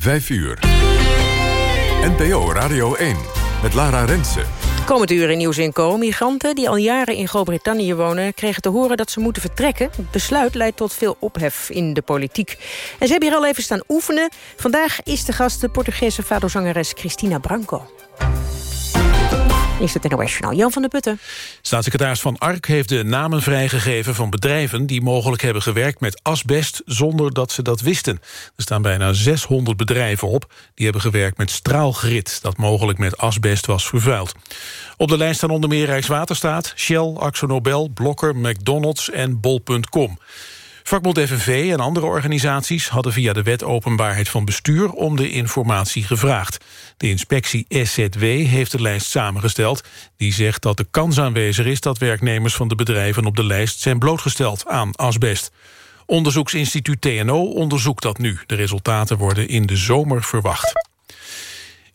5 uur. NPO Radio 1 met Lara Rensen. Komend uur in Nieuws in Co. Migranten die al jaren in Groot-Brittannië wonen... kregen te horen dat ze moeten vertrekken. Het besluit leidt tot veel ophef in de politiek. En ze hebben hier al even staan oefenen. Vandaag is de gast de Portugese fado-zangeres Cristina Branco is het internationaal. Jan van der Putten. Staatssecretaris Van Ark heeft de namen vrijgegeven van bedrijven... die mogelijk hebben gewerkt met asbest zonder dat ze dat wisten. Er staan bijna 600 bedrijven op die hebben gewerkt met straalgrit... dat mogelijk met asbest was vervuild. Op de lijst staan onder meer Rijkswaterstaat, Shell, AxoNobel, Blokker, McDonald's en Bol.com. Vakbond FNV en andere organisaties hadden via de wet openbaarheid van bestuur om de informatie gevraagd. De inspectie SZW heeft de lijst samengesteld. Die zegt dat de kans aanwezig is dat werknemers van de bedrijven op de lijst zijn blootgesteld aan asbest. Onderzoeksinstituut TNO onderzoekt dat nu. De resultaten worden in de zomer verwacht.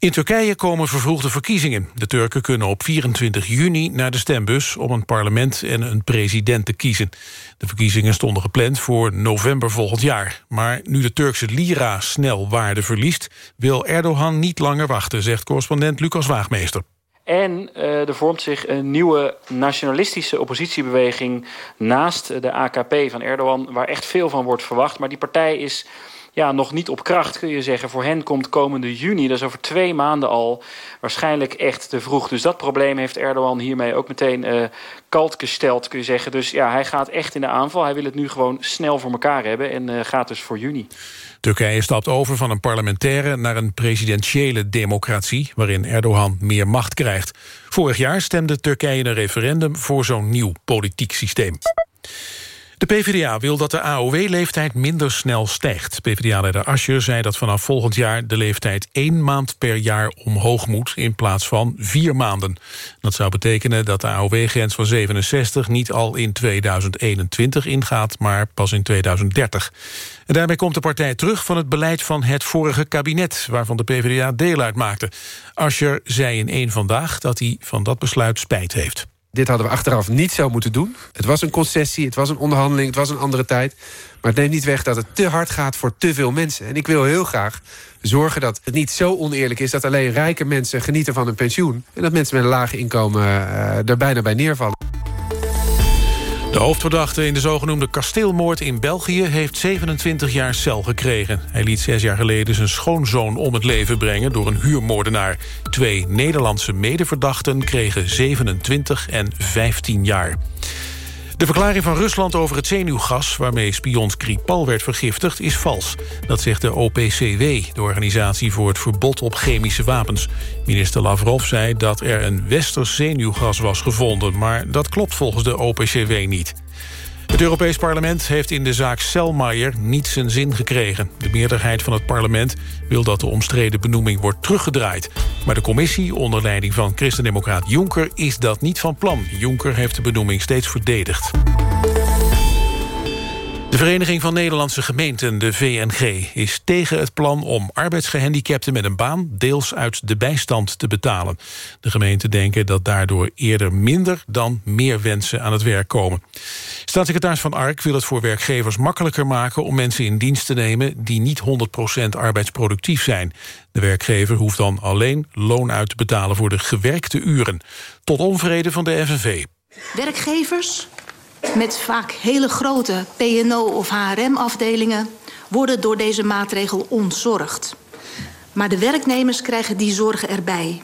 In Turkije komen vervroegde verkiezingen. De Turken kunnen op 24 juni naar de stembus... om een parlement en een president te kiezen. De verkiezingen stonden gepland voor november volgend jaar. Maar nu de Turkse lira snel waarde verliest... wil Erdogan niet langer wachten, zegt correspondent Lucas Waagmeester. En uh, er vormt zich een nieuwe nationalistische oppositiebeweging... naast de AKP van Erdogan, waar echt veel van wordt verwacht. Maar die partij is ja, nog niet op kracht, kun je zeggen. Voor hen komt komende juni, dat is over twee maanden al... waarschijnlijk echt te vroeg. Dus dat probleem heeft Erdogan hiermee ook meteen uh, kalt gesteld, kun je zeggen. Dus ja, hij gaat echt in de aanval. Hij wil het nu gewoon snel voor elkaar hebben en uh, gaat dus voor juni. Turkije stapt over van een parlementaire naar een presidentiële democratie... waarin Erdogan meer macht krijgt. Vorig jaar stemde Turkije in een referendum voor zo'n nieuw politiek systeem. De PvdA wil dat de AOW-leeftijd minder snel stijgt. PvdA-leider Ascher zei dat vanaf volgend jaar de leeftijd één maand per jaar omhoog moet in plaats van vier maanden. Dat zou betekenen dat de AOW-grens van 67 niet al in 2021 ingaat, maar pas in 2030. En daarmee komt de partij terug van het beleid van het vorige kabinet... waarvan de PvdA deel uitmaakte. Ascher zei in één Vandaag dat hij van dat besluit spijt heeft. Dit hadden we achteraf niet zo moeten doen. Het was een concessie, het was een onderhandeling, het was een andere tijd. Maar het neemt niet weg dat het te hard gaat voor te veel mensen. En ik wil heel graag zorgen dat het niet zo oneerlijk is... dat alleen rijke mensen genieten van hun pensioen... en dat mensen met een laag inkomen uh, er bijna bij neervallen. De hoofdverdachte in de zogenoemde kasteelmoord in België... heeft 27 jaar cel gekregen. Hij liet zes jaar geleden zijn schoonzoon om het leven brengen... door een huurmoordenaar. Twee Nederlandse medeverdachten kregen 27 en 15 jaar. De verklaring van Rusland over het zenuwgas... waarmee spion Skripal werd vergiftigd, is vals. Dat zegt de OPCW, de Organisatie voor het Verbod op Chemische Wapens. Minister Lavrov zei dat er een westers zenuwgas was gevonden... maar dat klopt volgens de OPCW niet. Het Europees Parlement heeft in de zaak Selmayr niet zijn zin gekregen. De meerderheid van het parlement wil dat de omstreden benoeming wordt teruggedraaid. Maar de commissie, onder leiding van christendemocraat Juncker... is dat niet van plan. Juncker heeft de benoeming steeds verdedigd. De Vereniging van Nederlandse Gemeenten, de VNG, is tegen het plan om arbeidsgehandicapten met een baan deels uit de bijstand te betalen. De gemeenten denken dat daardoor eerder minder dan meer wensen aan het werk komen. Staatssecretaris Van Ark wil het voor werkgevers makkelijker maken om mensen in dienst te nemen die niet 100% arbeidsproductief zijn. De werkgever hoeft dan alleen loon uit te betalen voor de gewerkte uren. Tot onvrede van de FNV. Werkgevers met vaak hele grote PNO- of HRM-afdelingen... worden door deze maatregel ontzorgd. Maar de werknemers krijgen die zorgen erbij.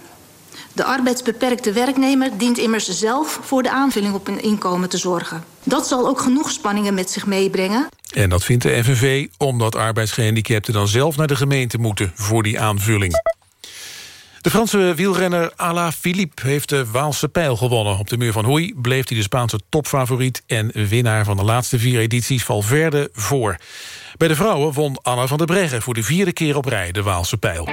De arbeidsbeperkte werknemer dient immers zelf voor de aanvulling op een inkomen te zorgen. Dat zal ook genoeg spanningen met zich meebrengen. En dat vindt de FNV omdat arbeidsgehandicapten dan zelf naar de gemeente moeten voor die aanvulling. De Franse wielrenner Alain Philippe heeft de Waalse pijl gewonnen. Op de muur van Hoei bleef hij de Spaanse topfavoriet... en winnaar van de laatste vier edities Valverde voor. Bij de vrouwen won Anna van der Breggen voor de vierde keer op rij de Waalse pijl.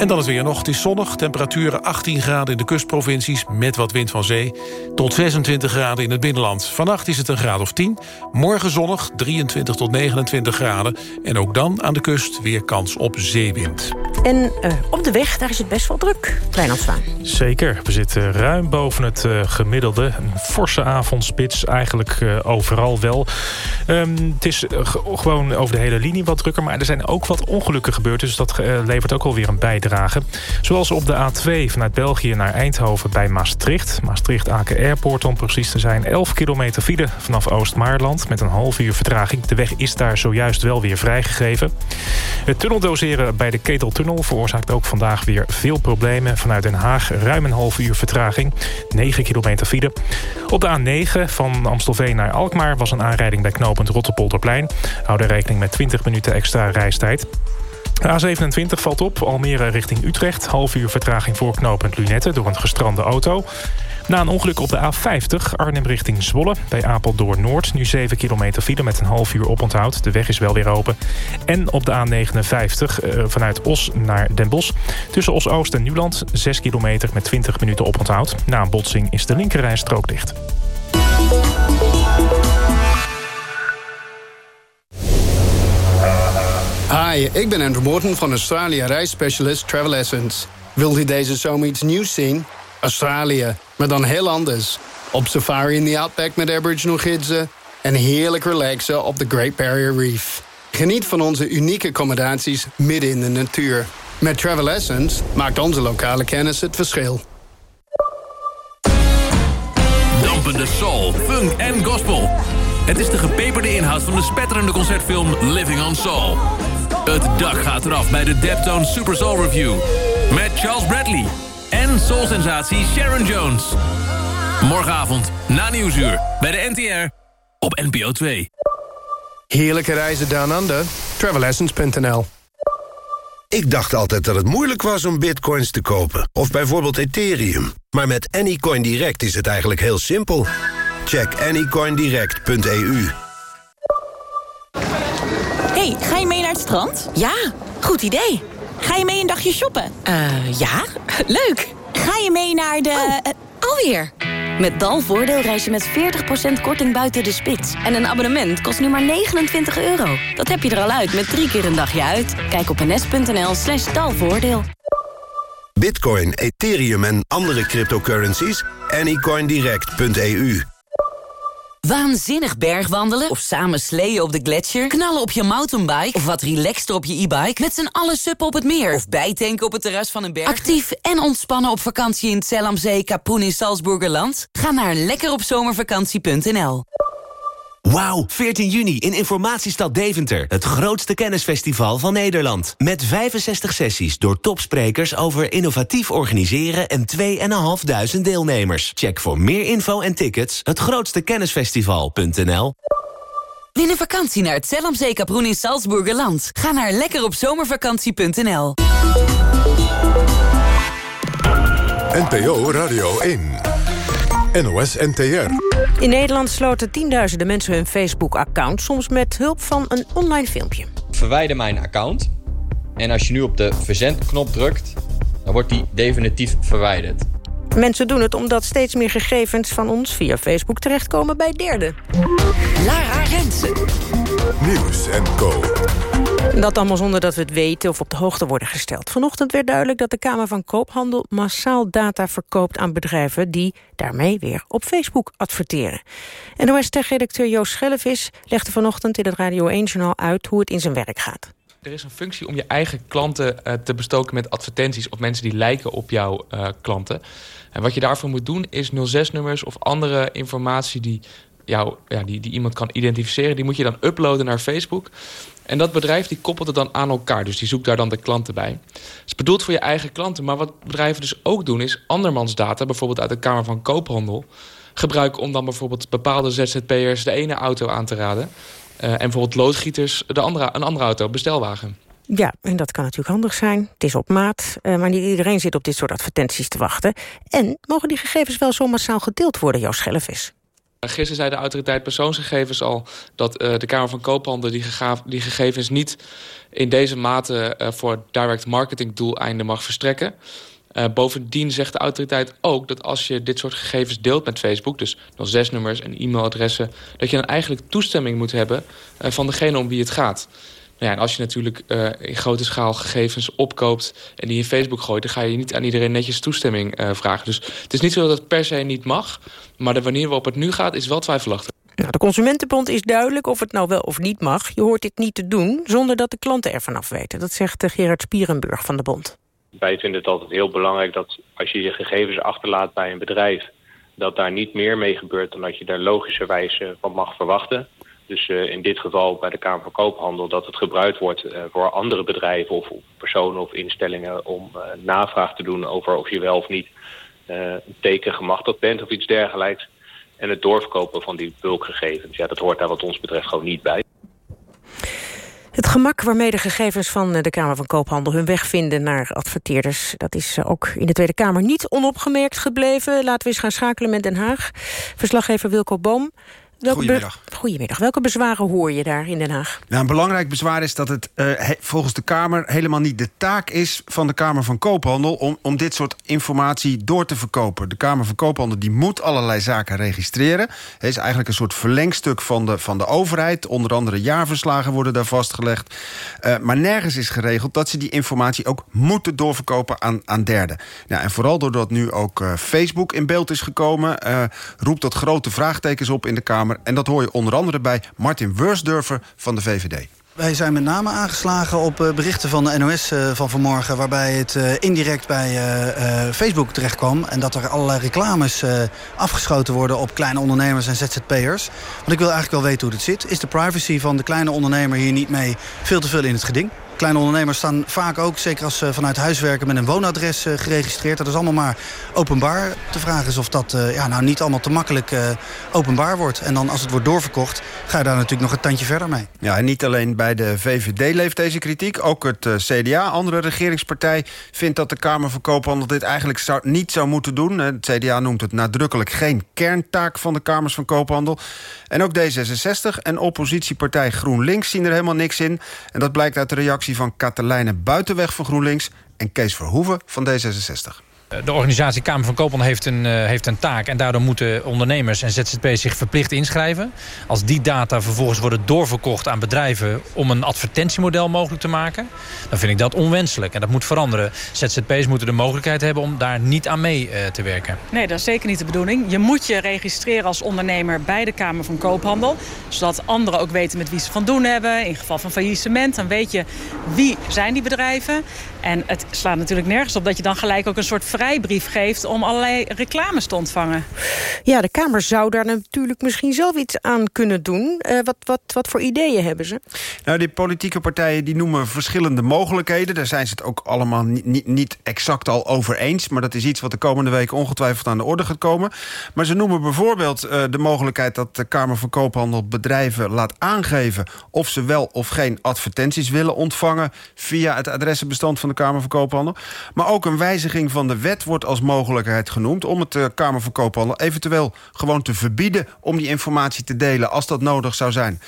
En dan het weer nog. Het is zonnig. Temperaturen 18 graden in de kustprovincies... met wat wind van zee. Tot 26 graden in het binnenland. Vannacht is het een graad of 10. Morgen zonnig, 23 tot 29 graden. En ook dan aan de kust weer kans op zeewind. En uh, op de weg, daar is het best wel druk. Klein Zwaan. Zeker. We zitten ruim boven het uh, gemiddelde. Een forse avondspits, eigenlijk uh, overal wel. Um, het is gewoon over de hele linie wat drukker... maar er zijn ook wat ongelukken gebeurd... dus dat levert ook alweer een bijdrage. Zoals op de A2 vanuit België naar Eindhoven bij Maastricht. Maastricht-Aken Airport om precies te zijn. 11 kilometer file vanaf Oost-Maarland met een half uur vertraging. De weg is daar zojuist wel weer vrijgegeven. Het tunneldoseren bij de Keteltunnel veroorzaakt ook vandaag weer veel problemen. Vanuit Den Haag ruim een half uur vertraging. 9 kilometer file. Op de A9 van Amstelveen naar Alkmaar was een aanrijding bij knooppunt Rotterpolderplein. Hou er rekening met 20 minuten extra reistijd. A27 valt op, Almere richting Utrecht. Half uur vertraging voor knooppunt Lunette door een gestrande auto. Na een ongeluk op de A50, Arnhem richting Zwolle... bij Apeldoorn Noord, nu 7 kilometer file met een half uur oponthoud. De weg is wel weer open. En op de A59 uh, vanuit Os naar Den Bosch. Tussen Os-Oost en Nieuwland, 6 kilometer met 20 minuten oponthoud. Na een botsing is de linkerrijstrook dicht. Ik ben Andrew Morton van Australië reisspecialist Travel Essence. Wilt u deze zomer iets nieuws zien? Australië, maar dan heel anders. Op safari in the Outback met Aboriginal gidsen... en heerlijk relaxen op de Great Barrier Reef. Geniet van onze unieke accommodaties midden in de natuur. Met Travel Essence maakt onze lokale kennis het verschil. Dampende soul, funk en gospel. Het is de gepeperde inhoud van de spetterende concertfilm Living on Soul. Het dak gaat eraf bij de Deptone Super Soul Review. Met Charles Bradley en soul-sensatie Sharon Jones. Morgenavond, na Nieuwsuur, bij de NTR, op NPO 2. Heerlijke reizen down under. Travelessence.nl Ik dacht altijd dat het moeilijk was om bitcoins te kopen. Of bijvoorbeeld Ethereum. Maar met Anycoin Direct is het eigenlijk heel simpel. Check anycoindirect.eu hey, ga je mee naar het strand? Ja, goed idee. Ga je mee een dagje shoppen? Eh, uh, ja, leuk. Ga je mee naar de... Oh, alweer. Met Dalvoordeel reis je met 40% korting buiten de spits. En een abonnement kost nu maar 29 euro. Dat heb je er al uit met drie keer een dagje uit. Kijk op ns.nl slash dalvoordeel. Bitcoin, Ethereum en andere cryptocurrencies? Anycoindirect.eu Waanzinnig bergwandelen of samen sleeën op de gletsjer... knallen op je mountainbike of wat relaxter op je e-bike... met z'n allen suppen op het meer of bijtanken op het terras van een berg. Actief en ontspannen op vakantie in het Zellamzee, Kapoen in Salzburgerland? Ga naar lekkeropzomervakantie.nl. Wauw, 14 juni in Informatiestad Deventer. Het grootste kennisfestival van Nederland. Met 65 sessies door topsprekers over innovatief organiseren... en 2.500 deelnemers. Check voor meer info en tickets hetgrootstekennisfestival.nl Win een vakantie naar het Zellamzee Kaproen in Salzburgerland. Ga naar lekkeropzomervakantie.nl NPO Radio 1 NOS NTR. In Nederland sloten tienduizenden mensen hun Facebook-account... soms met hulp van een online filmpje. Verwijder mijn account. En als je nu op de verzendknop drukt... dan wordt die definitief verwijderd. Mensen doen het omdat steeds meer gegevens van ons via Facebook terechtkomen bij derden. Lara Rensen. Nieuws en Co. Dat allemaal zonder dat we het weten of op de hoogte worden gesteld. Vanochtend werd duidelijk dat de Kamer van Koophandel massaal data verkoopt aan bedrijven die daarmee weer op Facebook adverteren. NOS-tech-redacteur Joost Schellevis legde vanochtend in het Radio 1-journaal uit hoe het in zijn werk gaat. Er is een functie om je eigen klanten uh, te bestoken met advertenties... of mensen die lijken op jouw uh, klanten. En wat je daarvoor moet doen is 06-nummers of andere informatie... die, jou, ja, die, die iemand kan identificeren, die moet je dan uploaden naar Facebook... En dat bedrijf die koppelt het dan aan elkaar. Dus die zoekt daar dan de klanten bij. Het is bedoeld voor je eigen klanten. Maar wat bedrijven dus ook doen is andermans data... bijvoorbeeld uit de Kamer van Koophandel... gebruiken om dan bijvoorbeeld bepaalde ZZP'ers de ene auto aan te raden... Uh, en bijvoorbeeld loodgieters de andere, een andere auto, bestelwagen. Ja, en dat kan natuurlijk handig zijn. Het is op maat, uh, maar niet iedereen zit op dit soort advertenties te wachten. En mogen die gegevens wel zo massaal gedeeld worden, Joost Schellevis? Gisteren zei de autoriteit persoonsgegevens al dat uh, de Kamer van Koophandel die, die, gegevens niet in deze mate uh, voor direct marketing doeleinden mag verstrekken. Uh, bovendien zegt de autoriteit ook dat als je dit soort gegevens deelt met Facebook... dus 06-nummers en e-mailadressen... dat je dan eigenlijk toestemming moet hebben van degene om wie het gaat. Nou ja, en als je natuurlijk uh, in grote schaal gegevens opkoopt... en die in Facebook gooit, dan ga je niet aan iedereen netjes toestemming vragen. Dus het is niet zo dat het per se niet mag... maar de manier waarop het nu gaat is wel twijfelachtig. De Consumentenbond is duidelijk of het nou wel of niet mag. Je hoort dit niet te doen zonder dat de klanten ervan af weten. Dat zegt Gerard Spierenburg van de Bond. Wij vinden het altijd heel belangrijk dat als je je gegevens achterlaat bij een bedrijf... dat daar niet meer mee gebeurt dan dat je daar logischerwijs van mag verwachten... Dus uh, in dit geval bij de Kamer van Koophandel dat het gebruikt wordt uh, voor andere bedrijven of personen of instellingen om uh, navraag te doen over of je wel of niet een teken gemachtigd bent of iets dergelijks. En het doorverkopen van die bulkgegevens, ja, dat hoort daar wat ons betreft gewoon niet bij. Het gemak waarmee de gegevens van de Kamer van Koophandel hun weg vinden naar adverteerders, dat is ook in de Tweede Kamer niet onopgemerkt gebleven. Laten we eens gaan schakelen met Den Haag. Verslaggever Wilco Boom. Welke Goedemiddag. Goedemiddag. Welke bezwaren hoor je daar in Den Haag? Nou, een belangrijk bezwaar is dat het uh, volgens de Kamer... helemaal niet de taak is van de Kamer van Koophandel... Om, om dit soort informatie door te verkopen. De Kamer van Koophandel die moet allerlei zaken registreren. Het is eigenlijk een soort verlengstuk van de, van de overheid. Onder andere jaarverslagen worden daar vastgelegd. Uh, maar nergens is geregeld dat ze die informatie ook moeten doorverkopen aan, aan derden. Nou, en vooral doordat nu ook uh, Facebook in beeld is gekomen... roept dat grote vraagtekens op in de Kamer en dat hoor je onder andere bij Martin Wursdurfer van de VVD. Wij zijn met name aangeslagen op uh, berichten van de NOS uh, van vanmorgen... waarbij het uh, indirect bij Facebook terechtkwam... en dat er allerlei reclames afgeschoten worden op kleine ondernemers en ZZP'ers. Want ik wil eigenlijk wel weten hoe het zit. Is de privacy van de kleine ondernemer hier niet mee veel te veel in het geding? Kleine ondernemers staan vaak ook, zeker als ze vanuit huis werken... met een woonadres uh, geregistreerd. Dat is allemaal maar openbaar. De vraag is of dat uh, ja, nou niet allemaal te makkelijk uh, openbaar wordt. En dan als het wordt doorverkocht, ga je daar natuurlijk nog een tandje verder mee. Ja, en niet alleen bij de VVD leeft deze kritiek. Ook het CDA, andere regeringspartij, vindt dat de Kamer van Koophandel... dit eigenlijk zou, niet zou moeten doen. Het CDA noemt het nadrukkelijk geen kerntaak van de Kamers van Koophandel. En ook D66 en oppositiepartij GroenLinks zien er helemaal niks in. En dat blijkt uit de reactie van Katelijne Buitenweg van GroenLinks... en Kees Verhoeven van D66. De organisatie Kamer van Koophandel heeft een, uh, heeft een taak... en daardoor moeten ondernemers en ZZP's zich verplicht inschrijven. Als die data vervolgens worden doorverkocht aan bedrijven... om een advertentiemodel mogelijk te maken... dan vind ik dat onwenselijk en dat moet veranderen. ZZP's moeten de mogelijkheid hebben om daar niet aan mee uh, te werken. Nee, dat is zeker niet de bedoeling. Je moet je registreren als ondernemer bij de Kamer van Koophandel... zodat anderen ook weten met wie ze van doen hebben. In geval van faillissement, dan weet je wie zijn die bedrijven. En het slaat natuurlijk nergens op dat je dan gelijk ook een soort vrijbrief geeft... om allerlei reclames te ontvangen. Ja, de Kamer zou daar natuurlijk misschien zelf iets aan kunnen doen. Uh, wat, wat, wat voor ideeën hebben ze? Nou, die politieke partijen die noemen verschillende mogelijkheden. Daar zijn ze het ook allemaal niet, niet, niet exact al over eens. Maar dat is iets wat de komende weken ongetwijfeld aan de orde gaat komen. Maar ze noemen bijvoorbeeld uh, de mogelijkheid... dat de Kamer van Koophandel bedrijven laat aangeven... of ze wel of geen advertenties willen ontvangen... via het adressenbestand van de Kamer van Koophandel. Maar ook een wijziging van de wet wordt als mogelijkheid genoemd... om het eh, Kamer van Koophandel eventueel gewoon te verbieden... om die informatie te delen als dat nodig zou zijn.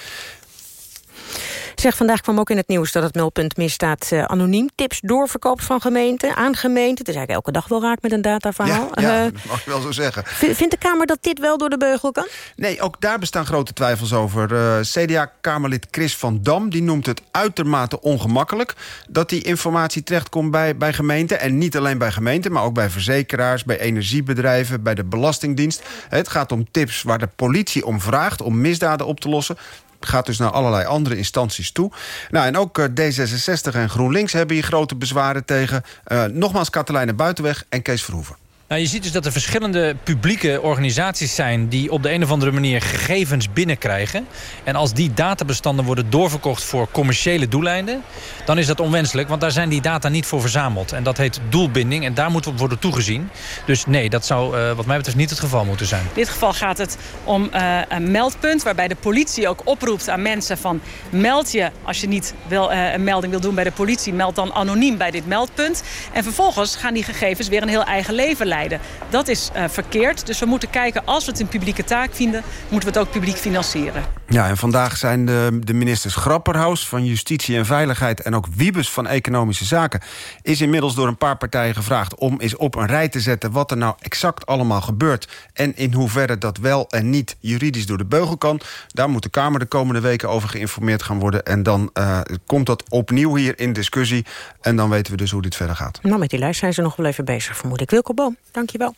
Zeg, vandaag kwam ook in het nieuws dat het meldpunt misstaat uh, anoniem. Tips doorverkoop van gemeenten aan gemeenten. Het is eigenlijk elke dag wel raak met een dataverhaal. Ja, ja uh, dat mag ik wel zo zeggen. Vindt de Kamer dat dit wel door de beugel kan? Nee, ook daar bestaan grote twijfels over. Uh, CDA-Kamerlid Chris van Dam die noemt het uitermate ongemakkelijk... dat die informatie terechtkomt bij, bij gemeenten. En niet alleen bij gemeenten, maar ook bij verzekeraars... bij energiebedrijven, bij de Belastingdienst. Het gaat om tips waar de politie om vraagt om misdaden op te lossen gaat dus naar allerlei andere instanties toe. Nou, en ook D66 en GroenLinks hebben hier grote bezwaren tegen. Uh, nogmaals Katelijne Buitenweg en Kees Verhoeven. Nou, je ziet dus dat er verschillende publieke organisaties zijn... die op de een of andere manier gegevens binnenkrijgen. En als die databestanden worden doorverkocht voor commerciële doeleinden... dan is dat onwenselijk, want daar zijn die data niet voor verzameld. En dat heet doelbinding en daar moet op worden toegezien. Dus nee, dat zou uh, wat mij betreft niet het geval moeten zijn. In dit geval gaat het om uh, een meldpunt... waarbij de politie ook oproept aan mensen van... meld je als je niet wil, uh, een melding wil doen bij de politie... meld dan anoniem bij dit meldpunt. En vervolgens gaan die gegevens weer een heel eigen leven leiden leiden. Dat is uh, verkeerd. Dus we moeten kijken, als we het een publieke taak vinden... moeten we het ook publiek financieren. Ja, en vandaag zijn de, de ministers Grapperhaus van Justitie en Veiligheid... en ook Wiebes van Economische Zaken... is inmiddels door een paar partijen gevraagd om eens op een rij te zetten... wat er nou exact allemaal gebeurt... en in hoeverre dat wel en niet juridisch door de beugel kan. Daar moet de Kamer de komende weken over geïnformeerd gaan worden... en dan uh, komt dat opnieuw hier in discussie... en dan weten we dus hoe dit verder gaat. Nou, met die lijst zijn ze nog wel even bezig, vermoed ik. Wilco Boom, dank je wel.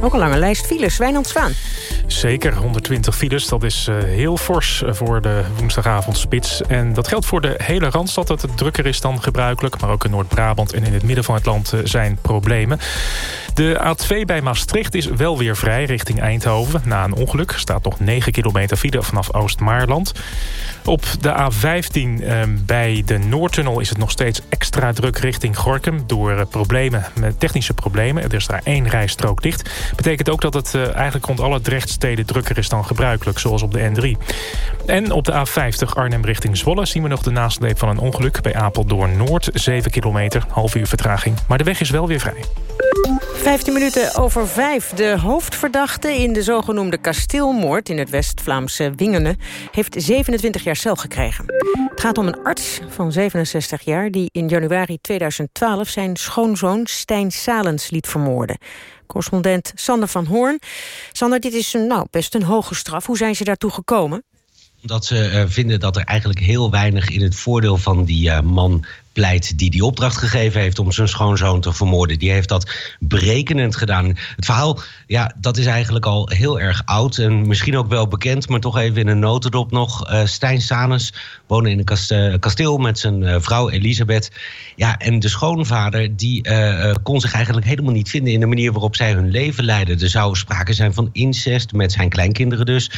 Ook een lange lijst files. Wijnand Zwaan. Zeker, 120 files. Dat is uh, heel fors voor de woensdagavondspits. En dat geldt voor de hele Randstad dat het drukker is dan gebruikelijk. Maar ook in Noord-Brabant en in het midden van het land uh, zijn problemen. De A2 bij Maastricht is wel weer vrij richting Eindhoven. Na een ongeluk staat nog 9 kilometer file vanaf Oost-Maarland. Op de A15 uh, bij de Noordtunnel is het nog steeds extra druk richting Gorkum... door uh, problemen, met technische problemen. Er is daar één rijstrook dicht. Betekent ook dat het uh, eigenlijk rond alle Drechtsteden drukker is dan gebruikelijk... zoals op de N3. En op de A50 Arnhem richting Zwolle zien we nog de nasleep van een ongeluk... bij Apeldoorn Noord, 7 kilometer, half uur vertraging. Maar de weg is wel weer vrij. 15 minuten over vijf. De hoofdverdachte in de zogenoemde kasteelmoord... in het West-Vlaamse Wingenen... heeft 27 jaar cel gekregen. Het gaat om een arts van 67 jaar... die in januari 2012 zijn schoonzoon Stijn Salens liet vermoorden. Correspondent Sander van Hoorn. Sander, dit is nou, best een hoge straf. Hoe zijn ze daartoe gekomen? Dat ze uh, vinden dat er eigenlijk heel weinig in het voordeel van die uh, man pleit die die opdracht gegeven heeft om zijn schoonzoon te vermoorden. Die heeft dat berekenend gedaan. Het verhaal, ja, dat is eigenlijk al heel erg oud en misschien ook wel bekend, maar toch even in een notendop nog. Uh, Stijn Sanes woonde in een uh, kasteel met zijn uh, vrouw Elisabeth. Ja, en de schoonvader die kon zich eigenlijk helemaal niet vinden in de manier waarop zij hun leven leidden. Er zou sprake zijn van incest met zijn kleinkinderen dus.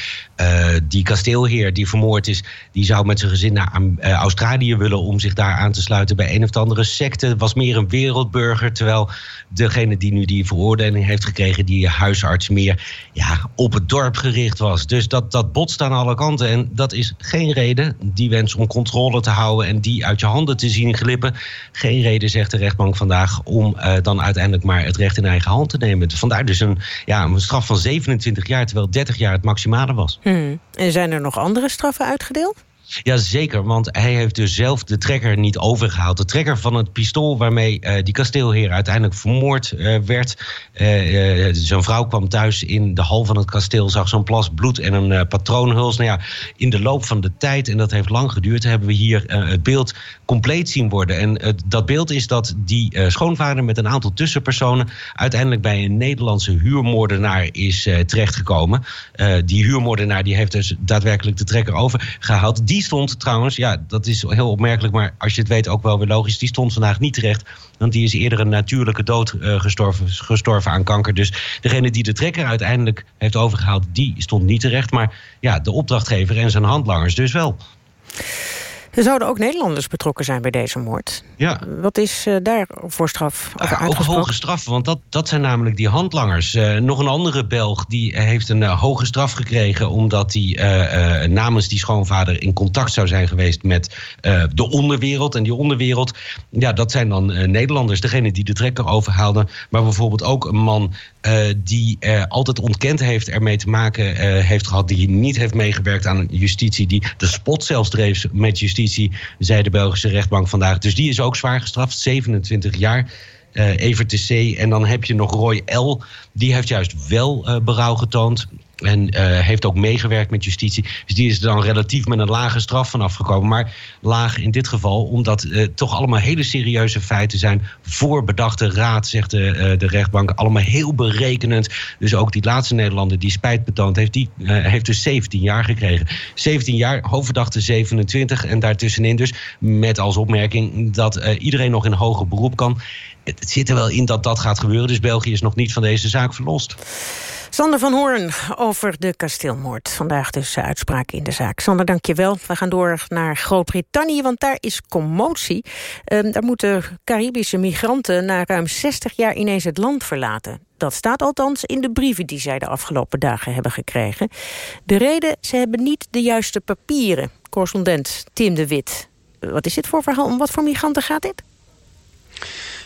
die kasteelheer die vermoord is, die zou met zijn gezin naar Australië willen om zich daar aan te sluiten bij een of andere secte. Was meer een wereldburger. Terwijl degene die nu die veroordeling heeft gekregen, die huisarts, meer ja, op het dorp gericht was. Dus dat, dat botst aan alle kanten. En dat is geen reden, die wens om controle te houden en die uit je handen te zien glippen. Geen reden, zegt de rechtbank vandaag, om uh, dan uiteindelijk maar het recht in eigen hand te nemen. Vandaar dus een, ja, een straf van 27 jaar, terwijl 30 jaar het maximale was. Hmm. En zijn er nog andere straffen uitgedeeld? Ja, zeker, want hij heeft dus zelf de trekker niet overgehaald. De trekker van het pistool waarmee uh, die kasteelheer uiteindelijk vermoord uh, werd. Uh, zijn vrouw kwam thuis in de hal van het kasteel, zag zo'n plas bloed en een patroonhuls. Nou ja, in de loop van de tijd, en dat heeft lang geduurd, hebben we hier het beeld compleet zien worden. En dat beeld is dat die schoonvader met een aantal tussenpersonen uiteindelijk bij een Nederlandse huurmoordenaar is terechtgekomen. die huurmoordenaar die heeft dus daadwerkelijk de trekker overgehaald. Die die stond trouwens, ja, dat is heel opmerkelijk, maar als je het weet ook wel weer logisch, die stond vandaag niet terecht. Want die is eerder een natuurlijke dood uh, gestorven, gestorven aan kanker. Dus degene die de trekker uiteindelijk heeft overgehaald, die stond niet terecht. Maar ja, de opdrachtgever en zijn handlangers dus wel. Er zouden ook Nederlanders betrokken zijn bij deze moord. Ja. Wat is uh, daar voor straf uh, Ook hoge straffen, want dat, dat zijn namelijk die handlangers. Uh, nog een andere Belg die heeft een hoge straf gekregen... omdat hij namens die schoonvader in contact zou zijn geweest... met de onderwereld. En die onderwereld, ja, dat zijn dan Nederlanders. Degene die de trekker overhaalden. Maar bijvoorbeeld ook een man die altijd ontkend heeft... ermee te maken heeft gehad... die niet heeft meegewerkt aan justitie... die de spot zelfs dreef met justitie zei de Belgische rechtbank vandaag. Dus die is ook zwaar gestraft, 27 jaar. Uh, de C. En dan heb je nog Roy L. Die heeft juist wel uh, berouw getoond. En uh, heeft ook meegewerkt met justitie. Dus die is dan relatief met een lage straf vanaf gekomen. Maar laag in dit geval, omdat uh, toch allemaal hele serieuze feiten zijn. Voorbedachte raad, zegt de, uh, de rechtbank. Allemaal heel berekenend. Dus ook die laatste Nederlander die spijt betoond heeft, die heeft dus 17 jaar gekregen. 17 jaar, hoofdverdachte 27. En daartussenin dus met als opmerking dat iedereen nog in hoger beroep kan. Het zit er wel in dat dat gaat gebeuren. Dus België is nog niet van deze zaak verlost. Sander van Hoorn over de kasteelmoord. Vandaag dus uitspraak in de zaak. Sander, dank je wel. We gaan door naar Groot-Brittannië, want daar is commotie. Uh, daar moeten Caribische migranten na ruim 60 jaar ineens het land verlaten. Dat staat althans in de brieven die zij de afgelopen dagen hebben gekregen. De reden, ze hebben niet de juiste papieren. Correspondent Tim de Wit. Wat is dit voor verhaal? Om wat voor migranten gaat dit?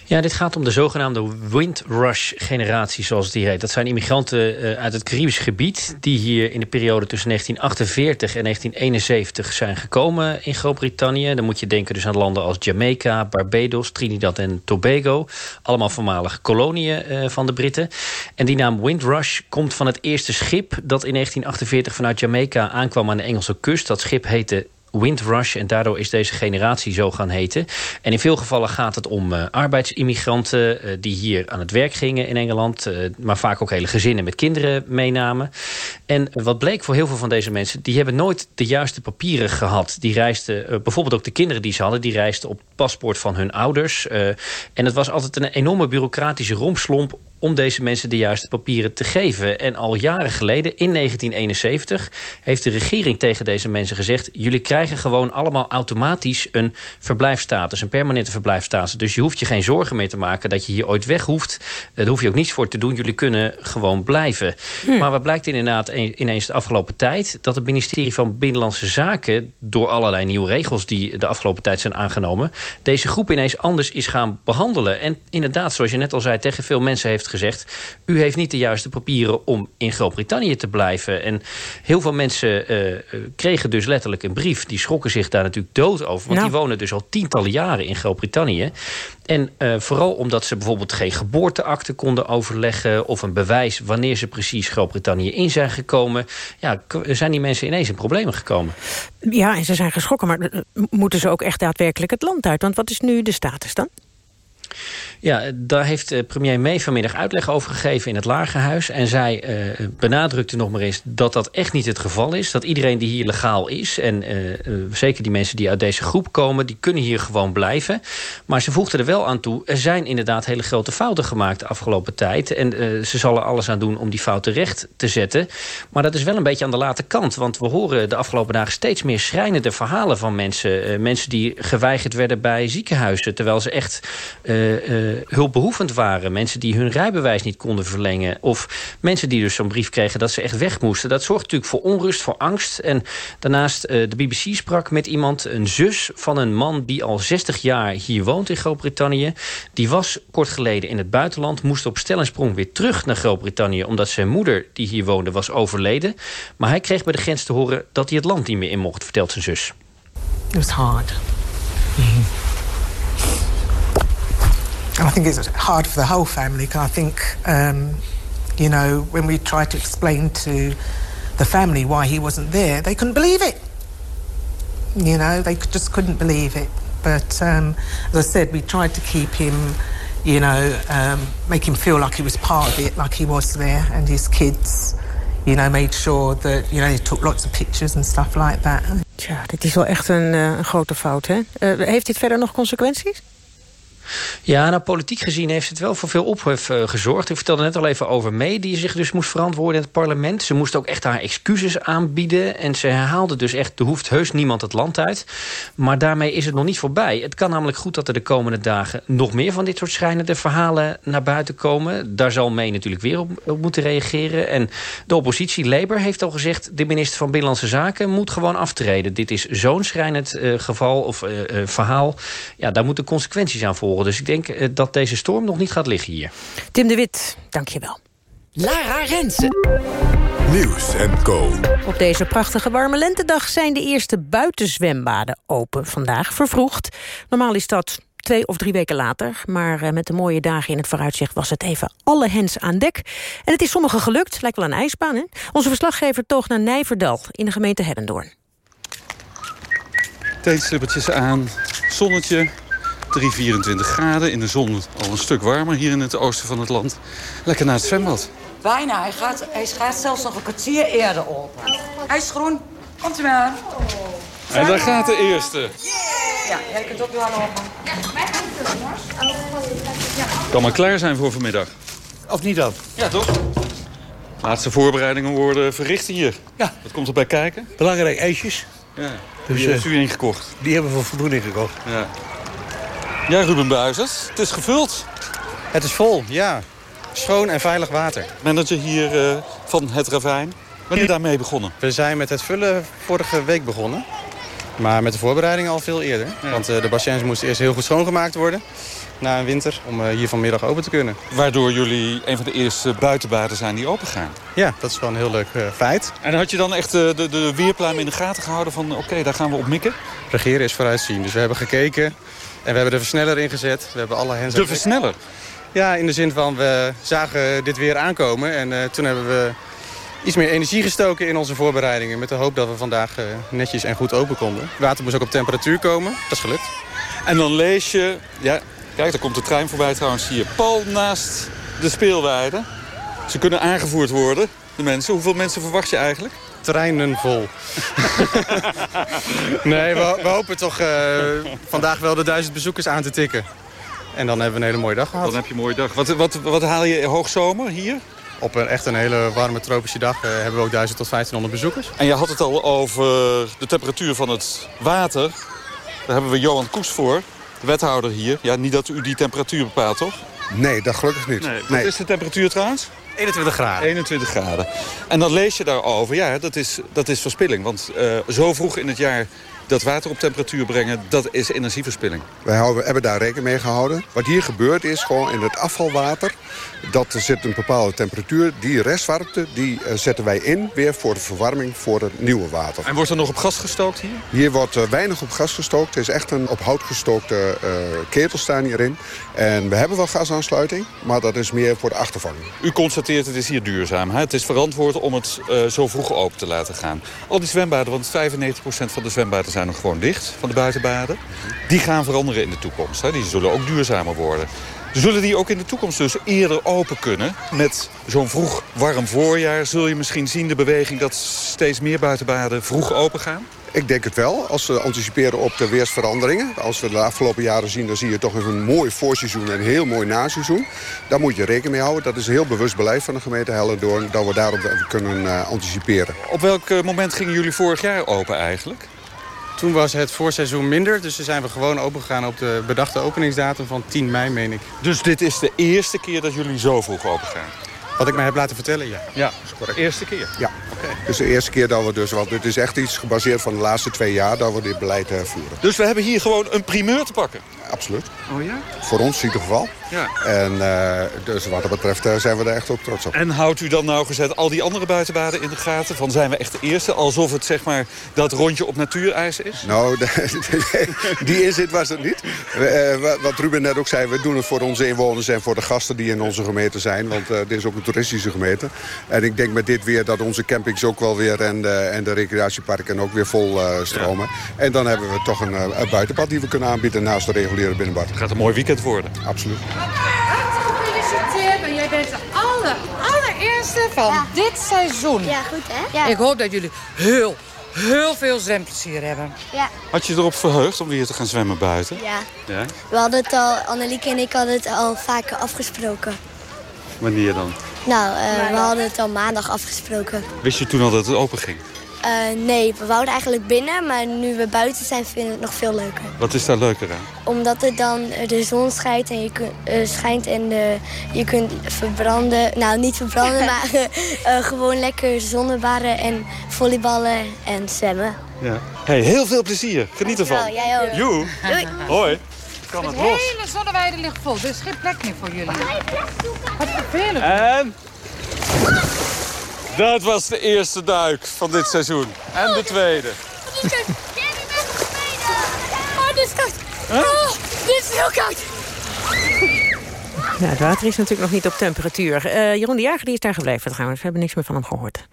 Ja, dit gaat om de zogenaamde Windrush-generatie, zoals die heet. Dat zijn immigranten uh, uit het Caribisch gebied... die hier in de periode tussen 1948 en 1971 zijn gekomen in Groot-Brittannië. Dan moet je denken dus aan landen als Jamaica, Barbados, Trinidad en Tobago. Allemaal voormalige koloniën uh, van de Britten. En die naam Windrush komt van het eerste schip... dat in 1948 vanuit Jamaica aankwam aan de Engelse kust. Dat schip heette Windrush. En daardoor is deze generatie zo gaan heten. En in veel gevallen gaat het om uh, arbeidsimmigranten... Uh, die hier aan het werk gingen in Engeland. Uh, maar vaak ook hele gezinnen met kinderen meenamen. En wat bleek voor heel veel van deze mensen... die hebben nooit de juiste papieren gehad. Die reisden, bijvoorbeeld ook de kinderen die ze hadden... die reisden op paspoort van hun ouders. en het was altijd een enorme bureaucratische romslomp om deze mensen de juiste papieren te geven. En al jaren geleden, in 1971, heeft de regering tegen deze mensen gezegd... jullie krijgen gewoon allemaal automatisch een verblijfstatus, een permanente verblijfstatus. Dus je hoeft je geen zorgen meer te maken dat je hier ooit weg hoeft. Daar hoef je ook niets voor te doen, jullie kunnen gewoon blijven. Hm. Maar wat blijkt inderdaad ineens de afgelopen tijd... dat het ministerie van Binnenlandse Zaken... door allerlei nieuwe regels die de afgelopen tijd zijn aangenomen... deze groep ineens anders is gaan behandelen. En inderdaad, zoals je net al zei, tegen veel mensen heeft gezegd... u heeft niet de juiste papieren om in Groot-Brittannië te blijven. En heel veel mensen uh, kregen dus letterlijk een brief. Die schrokken zich daar natuurlijk dood over. Want Nou. die wonen dus al tientallen jaren in Groot-Brittannië. En uh, vooral omdat ze bijvoorbeeld geen geboorteakte konden overleggen... of een bewijs wanneer ze precies Groot-Brittannië in zijn gekomen... Ja, zijn die mensen ineens in problemen gekomen. Ja, en ze zijn geschrokken, maar moeten ze ook echt daadwerkelijk het land uit? Want wat is nu de status dan? Ja, daar heeft uh, premier May vanmiddag uitleg over gegeven in het Lagerhuis. En zij uh, benadrukte nog maar eens dat dat echt niet het geval is. Dat iedereen die hier legaal is, en uh, zeker die mensen die uit deze groep komen... die kunnen hier gewoon blijven. Maar ze voegde er wel aan toe... er zijn inderdaad hele grote fouten gemaakt de afgelopen tijd. En ze zal er alles aan doen om die fouten recht te zetten. Maar dat is wel een beetje aan de late kant. Want we horen de afgelopen dagen steeds meer schrijnende verhalen van mensen. mensen die geweigerd werden bij ziekenhuizen... terwijl ze echt hulpbehoevend waren. Mensen die hun rijbewijs niet konden verlengen. Of mensen die dus zo'n brief kregen dat ze echt weg moesten. Dat zorgt natuurlijk voor onrust, voor angst. En daarnaast, uh, de BBC sprak met iemand, een zus van een man... die al 60 jaar hier woont in Groot-Brittannië. Die was kort geleden in het buitenland. Moest op stel en sprong weer terug naar Groot-Brittannië... omdat zijn moeder, die hier woonde, was overleden. Maar hij kreeg bij de grens te horen dat hij het land niet meer in mocht, vertelt zijn zus. It was hard. Mm -hmm. And I think it's hard for the whole family. because I think, um, you know, when we tried to explain to the family why he wasn't there, they couldn't believe it. You know, they just couldn't believe it. But um, as I said, we tried to keep him, you know, um, make him feel like he was part of it, like he was there, and his kids. You know, made sure that, you know, he took lots of pictures and stuff like that. Tja, dit is wel echt een, uh, grote fout, hè? Uh, heeft dit verder nog consequenties? Ja, nou, politiek gezien heeft het wel voor veel ophef uh, gezorgd. Ik vertelde net al even over May, die zich dus moest verantwoorden in het parlement. Ze moest ook echt haar excuses aanbieden. En ze herhaalde dus echt, er hoeft heus niemand het land uit. Maar daarmee is het nog niet voorbij. Het kan namelijk goed dat er de komende dagen... nog meer van dit soort schrijnende verhalen naar buiten komen. Daar zal May natuurlijk weer op, moeten reageren. En de oppositie, Labour, heeft al gezegd... de minister van Binnenlandse Zaken moet gewoon aftreden. Dit is zo'n schrijnend uh, geval of uh, verhaal. Ja, daar moeten consequenties aan volgen. Dus ik denk uh, dat deze storm nog niet gaat liggen hier. Tim de Wit, dank je wel. Lara Rensen. Nieuws en Co. Op deze prachtige warme lentedag zijn de eerste buitenzwembaden open. Vandaag vervroegd. Normaal is dat twee of drie weken later. Maar uh, met de mooie dagen in het vooruitzicht was het even alle hens aan dek. En het is sommigen gelukt. Lijkt wel een ijsbaan, hè? Onze verslaggever toog naar Nijverdal in de gemeente Heddendoorn. Theeslippertjes aan, zonnetje, 3, 24 graden. In de zon al een stuk warmer hier in het oosten van het land. Lekker naar het zwembad. Bijna. Hij gaat, hij gaat zelfs nog een kwartier eerder open. Hij is groen. Komt u maar. Oh. En daar gaat de eerste. Ja, jij kunt ook wel lopen. Kan maar klaar zijn voor vanmiddag. Of niet dan? Ja, toch? Laatste voorbereidingen worden verricht hier. Ja. Wat komt erbij kijken? Belangrijk ijsjes. Ja. Dus, die heeft u ingekocht? Die hebben we voor voldoening gekocht. Ja. Ja, Ruben Buizers, het is gevuld. Het is vol, ja. Schoon en veilig water. Manager hier uh, van het Ravijn. Wanneer daarmee begonnen? We zijn met het vullen vorige week begonnen. Maar met de voorbereiding al veel eerder. Want eh, de bassins moesten eerst heel goed schoongemaakt worden na een winter om eh, hier vanmiddag open te kunnen. Waardoor jullie een van de eerste buitenbaden zijn die open gaan. Ja, dat is wel een heel leuk eh, feit. En had je dan echt de, de, de weerpluim in de gaten gehouden van oké, daar gaan we op mikken? Regeren is vooruitzien. Dus we hebben gekeken en we hebben de versneller ingezet. We hebben alle hens De versneller? Ja, in de zin van we zagen dit weer aankomen en uh, toen hebben we iets meer energie gestoken in onze voorbereidingen... met de hoop dat we vandaag uh, netjes en goed open konden. Het water moest ook op temperatuur komen. Dat is gelukt. En dan lees je... Ja, kijk, daar komt de trein voorbij trouwens hier. Pal naast de speelweide. Ze kunnen aangevoerd worden, de mensen. Hoeveel mensen verwacht je eigenlijk? Treinen vol. nee, we, we, hopen toch uh, vandaag wel de duizend bezoekers aan te tikken. En dan hebben we een hele mooie dag gehad. Dan heb je een mooie dag. Wat, wat, wat haal je hoogzomer hier? Op een echt een hele warme tropische dag uh, hebben we ook 1000 tot 1500 bezoekers. En je had het al over de temperatuur van het water. Daar hebben we Johan Koes voor, de wethouder hier. Ja, niet dat u die temperatuur bepaalt, toch? Nee, dat gelukkig niet. Nee, wat nee. is de temperatuur trouwens? 21 graden. 21 graden. En dan lees je daarover, ja, dat is, dat is verspilling. Want uh, zo vroeg in het jaar dat water op temperatuur brengen, dat is energieverspilling. Wij houden, hebben daar rekening mee gehouden. Wat hier gebeurt is gewoon in het afvalwater... dat er zit een bepaalde temperatuur. Die restwarmte die uh, zetten wij in weer voor de verwarming voor het nieuwe water. En wordt er nog op gas gestookt hier? Hier wordt uh, weinig op gas gestookt. Het is echt een op hout gestookte uh, ketel staan hierin. En we hebben wel gasaansluiting, maar dat is meer voor de achtervanging. U constateert het is hier duurzaam. Hè? Het is verantwoord om het zo vroeg open te laten gaan. Al die zwembaden, want 95% van de zwembaden zijn nog gewoon dicht, van de buitenbaden. Die gaan veranderen in de toekomst. Hè. Die zullen ook duurzamer worden. Zullen die ook in de toekomst dus eerder open kunnen? Met zo'n vroeg warm voorjaar zul je misschien zien de beweging... dat steeds meer buitenbaden vroeg open gaan? Ik denk het wel, als we anticiperen op de weersveranderingen. Als we de afgelopen jaren zien, dan zie je toch een mooi voorseizoen en een heel mooi naseizoen. Daar moet je rekening mee houden. Dat is een heel bewust beleid van de gemeente Hellendoorn... dat we daarop kunnen uh, anticiperen. Op welk moment gingen jullie vorig jaar open eigenlijk? Toen was het voorseizoen minder, dus toen zijn we gewoon opengegaan op de bedachte openingsdatum van 10 mei, meen ik. Dus dit is de eerste keer dat jullie zo vroeg open gaan? Wat ik mij heb laten vertellen, ja. Ja, dat is correct. Eerste keer? Ja. Okay. Dus de eerste keer dat we dus, want het is echt iets gebaseerd van de laatste twee jaar dat we dit beleid uh, voeren. Dus we hebben hier gewoon een primeur te pakken? Absoluut. Oh ja? Voor ons in ieder geval. Ja. En uh, dus wat dat betreft uh, zijn we er echt ook trots op. En houdt u dan nou gezet al die andere buitenbaden in de gaten? Van zijn we echt de eerste? Alsof het zeg maar dat rondje op natuurijs is? Nou, die inzit was het niet. We, wat Ruben net ook zei, we doen het voor onze inwoners en voor de gasten die in onze gemeente zijn. Want dit is ook een toeristische gemeente. En ik denk met dit weer dat onze campings ook wel weer en de, en de recreatieparken ook weer vol stromen. Ja. En dan hebben we toch een, een buitenpad die we kunnen aanbieden naast de reguliere binnenbad. Het gaat een mooi weekend worden. Absoluut. Gefeliciteerd, en jij bent de aller, allereerste van ja. dit seizoen. Ja, goed hè? Ja. Ik hoop dat jullie heel, heel veel zwemplezier hebben. Ja. Had je erop verheugd om weer te gaan zwemmen buiten? Ja. ja? We hadden het al, Annelieke en ik hadden het al vaker afgesproken. Wanneer dan? Nou, uh, we hadden het al maandag afgesproken. Wist je toen al dat het open ging? Uh, nee, we wouden eigenlijk binnen, maar nu we buiten zijn vinden we het nog veel leuker. Wat is daar leuker aan? Omdat het dan de zon schijnt en je, kun, uh, schijnt en uh, je kunt verbranden. Nou, niet verbranden, maar gewoon lekker zonnebaren en volleyballen en zwemmen. Ja. Hey, heel veel plezier. Geniet ervan. Dankjewel, jij ook. Joe. Doei. Hoi. Kan het de los. hele zonneweide ligt vol. Er is geen plek meer voor jullie. Wat vervelend. En... Dat was de eerste duik van dit seizoen. En de tweede. Oh, dit is koud. Oh, dit is heel koud. Ja, het water is natuurlijk nog niet op temperatuur. Uh, Jeroen de Jager die is daar gebleven trouwens. We hebben niks meer van hem gehoord.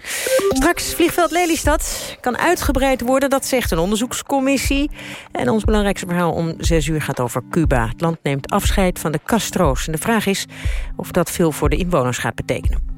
Straks vliegveld Lelystad kan uitgebreid worden. Dat zegt een onderzoekscommissie. En ons belangrijkste verhaal om zes uur gaat over Cuba. Het land neemt afscheid van de Castro's. En de vraag is of dat veel voor de inwoners gaat betekenen.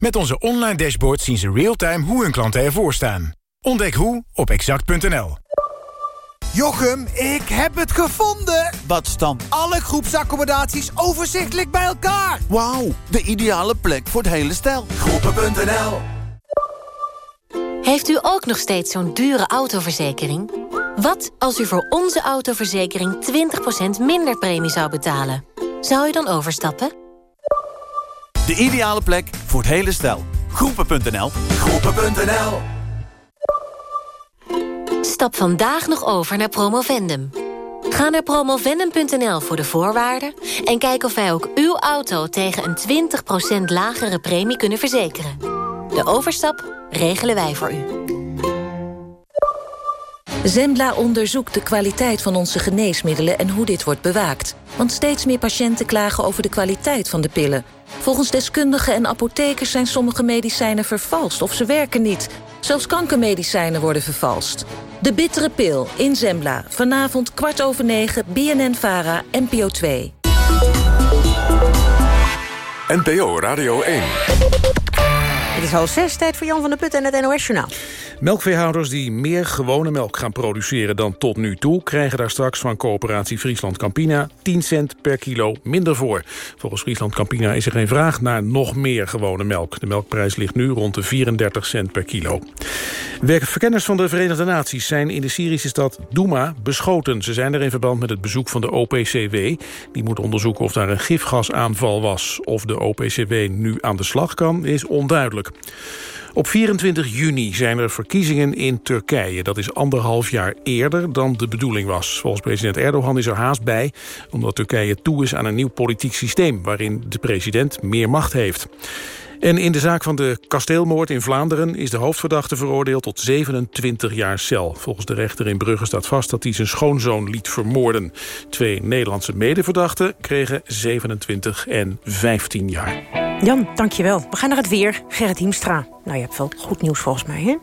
Met onze online dashboard zien ze real-time hoe hun klanten ervoor staan. Ontdek hoe op exact.nl. Jochem, ik heb het gevonden! Wat staan alle groepsaccommodaties overzichtelijk bij elkaar? Wauw, de ideale plek voor het hele stel. Groepen.nl Heeft u ook nog steeds zo'n dure autoverzekering? Wat als u voor onze autoverzekering 20% minder premie zou betalen? Zou u dan overstappen? De ideale plek voor het hele stel. Groepen.nl Groepen.nl Stap vandaag nog over naar Promovendum. Ga naar promovendum.nl voor de voorwaarden... en kijk of wij ook uw auto tegen een 20% lagere premie kunnen verzekeren. De overstap regelen wij voor u. Zembla onderzoekt de kwaliteit van onze geneesmiddelen en hoe dit wordt bewaakt. Want steeds meer patiënten klagen over de kwaliteit van de pillen. Volgens deskundigen en apothekers zijn sommige medicijnen vervalst of ze werken niet. Zelfs kankermedicijnen worden vervalst. De bittere pil in Zembla. Vanavond kwart over negen, BNN-VARA, NPO 2. NPO Radio 1. Het is half zes, tijd voor Jan van der Putten en het NOS-journaal. Melkveehouders die meer gewone melk gaan produceren dan tot nu toe... krijgen daar straks van coöperatie Friesland Campina 10 cent per kilo minder voor. Volgens Friesland Campina is er geen vraag naar nog meer gewone melk. De melkprijs ligt nu rond de 34 cent per kilo. Werkverkenners van de Verenigde Naties zijn in de Syrische stad Douma beschoten. Ze zijn er in verband met het bezoek van de OPCW. Die moet onderzoeken of daar een gifgasaanval was. Of de OPCW nu aan de slag kan, is onduidelijk. Op 24 juni zijn er verkiezingen in Turkije. Dat is anderhalf jaar eerder dan de bedoeling was. Volgens president Erdogan is er haast bij... omdat Turkije toe is aan een nieuw politiek systeem... waarin de president meer macht heeft. En in de zaak van de kasteelmoord in Vlaanderen... is de hoofdverdachte veroordeeld tot 27 jaar cel. Volgens de rechter in Brugge staat vast dat hij zijn schoonzoon liet vermoorden. Twee Nederlandse medeverdachten kregen 27 en 15 jaar. Jan, dankjewel. We gaan naar het weer. Gerrit Hiemstra. Nou, je hebt wel goed nieuws volgens mij, hè?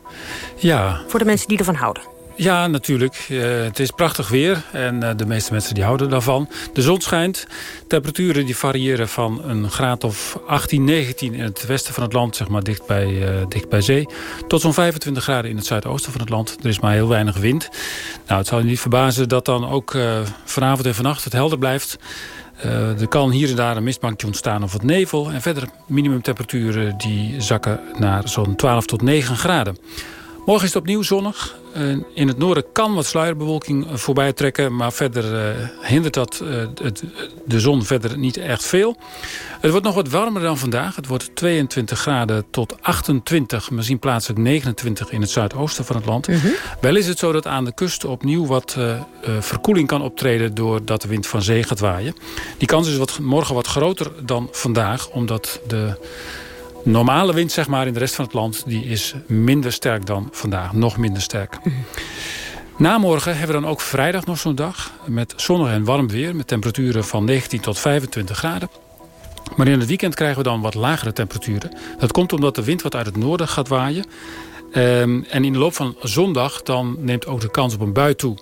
Ja. Voor de mensen die ervan houden. Ja, natuurlijk. Uh, het is prachtig weer en uh, de meeste mensen die houden daarvan. De zon schijnt. Temperaturen die variëren van een graad of 18, 19 in het westen van het land, zeg maar dicht bij, uh, dicht bij zee, tot zo'n 25 graden in het zuidoosten van het land. Er is maar heel weinig wind. Nou, het zal je niet verbazen dat dan ook vanavond en vannacht het helder blijft. Uh, er kan hier en daar een mistbankje ontstaan of wat nevel. En verder minimumtemperaturen die zakken naar zo'n 12 tot 9 graden. Morgen is het opnieuw zonnig. Uh, in het noorden kan wat sluierbewolking voorbij trekken. Maar verder uh, hindert dat het, de zon verder niet echt veel. Het wordt nog wat warmer dan vandaag. Het wordt 22 graden tot 28. Misschien plaatselijk 29 in het zuidoosten van het land. -hmm. Wel is het zo dat aan de kust opnieuw wat verkoeling kan optreden... doordat de wind van zee gaat waaien. Die kans is wat, morgen wat groter dan vandaag. Omdat de normale wind zeg maar, in de rest van het land... die is minder sterk dan vandaag. Nog minder sterk. Mm. Na morgen hebben we dan ook vrijdag nog zo'n dag... met zonnig en warm weer... met temperaturen van 19 tot 25 graden. Maar in het weekend krijgen we dan wat lagere temperaturen. Dat komt omdat de wind wat uit het noorden gaat waaien. Um, en in de loop van zondag dan neemt ook de kans op een bui toe.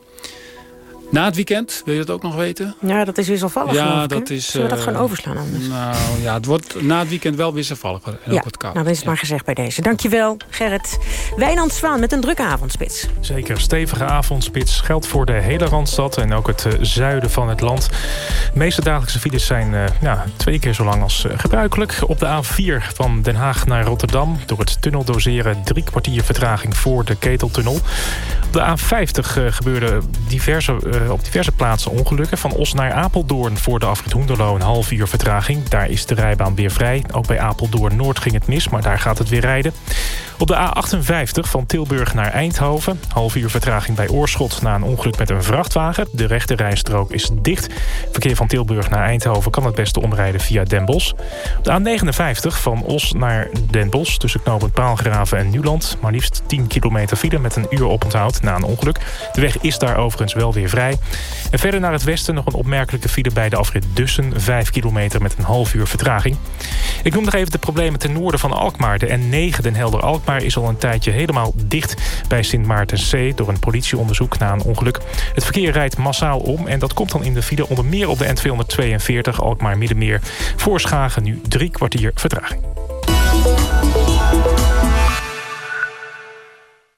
Na het weekend, wil je dat ook nog weten? Ja, dat is wisselvallig. Ja, ik, dat is. Zullen we dat uh, gewoon overslaan anders? Nou ja, het wordt na het weekend wel wisselvalliger en ja, ook wat koud. Nou, dan is het ja. maar gezegd bij deze. Dankjewel, Gerrit. Wijnand Zwaan met een drukke avondspits. Zeker, stevige avondspits geldt voor de hele Randstad en ook het uh, zuiden van het land. De meeste dagelijkse files zijn uh, ja, twee keer zo lang als uh, gebruikelijk. Op de A4 van Den Haag naar Rotterdam door het tunneldoseren drie kwartier vertraging voor de Keteltunnel. Op de A50 gebeurde diverse, op diverse plaatsen ongelukken. Van Os naar Apeldoorn voor de afrit een half uur vertraging. Daar is de rijbaan weer vrij. Ook bij Apeldoorn Noord ging het mis, maar daar gaat het weer rijden. Op de A58 van Tilburg naar Eindhoven. Half uur vertraging bij Oorschot na een ongeluk met een vrachtwagen. De rechte rijstrook is dicht. Verkeer van Tilburg naar Eindhoven kan het beste omrijden via Den. Op de A59 van Os naar Den tussen knooppunt Paalgraven en Nieuwland. Maar liefst 10 kilometer file met een uur oponthoud na een ongeluk. De weg is daar overigens wel weer vrij. En verder naar het westen nog een opmerkelijke file bij de afrit Dussen. 5 kilometer met een half uur vertraging. Ik noem nog even de problemen ten noorden van Alkmaar. De N9 Den Helder-Alkmaar is al een tijdje helemaal dicht bij Sint Maartenszee... door een politieonderzoek na een ongeluk. Het verkeer rijdt massaal om en dat komt dan in de file onder meer op de N242 Alkmaar-Middenmeer. Voor Schagen nu drie kwartier vertraging.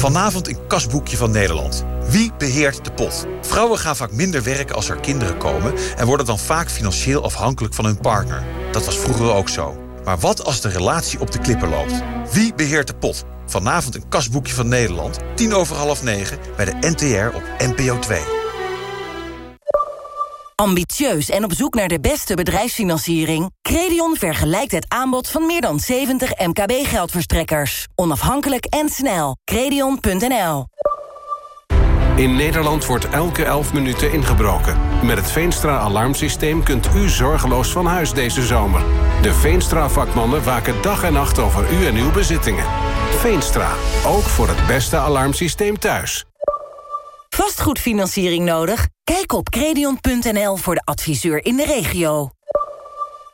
Vanavond een kasboekje van Nederland. Wie beheert de pot? Vrouwen gaan vaak minder werken als er kinderen komen... en worden dan vaak financieel afhankelijk van hun partner. Dat was vroeger ook zo. Maar wat als de relatie op de klippen loopt? Wie beheert de pot? Vanavond een kasboekje van Nederland, tien over half negen... bij de NTR op NPO 2. Ambitieus en op zoek naar de beste bedrijfsfinanciering? Credion vergelijkt het aanbod van meer dan 70 MKB-geldverstrekkers. Onafhankelijk en snel. Credion.nl In Nederland wordt elke 11 minuten ingebroken. Met het Veenstra-alarmsysteem kunt u zorgeloos van huis deze zomer. De Veenstra-vakmannen waken dag en nacht over u en uw bezittingen. Veenstra, ook voor het beste alarmsysteem thuis. Vastgoedfinanciering nodig? Kijk op credion.nl voor de adviseur in de regio.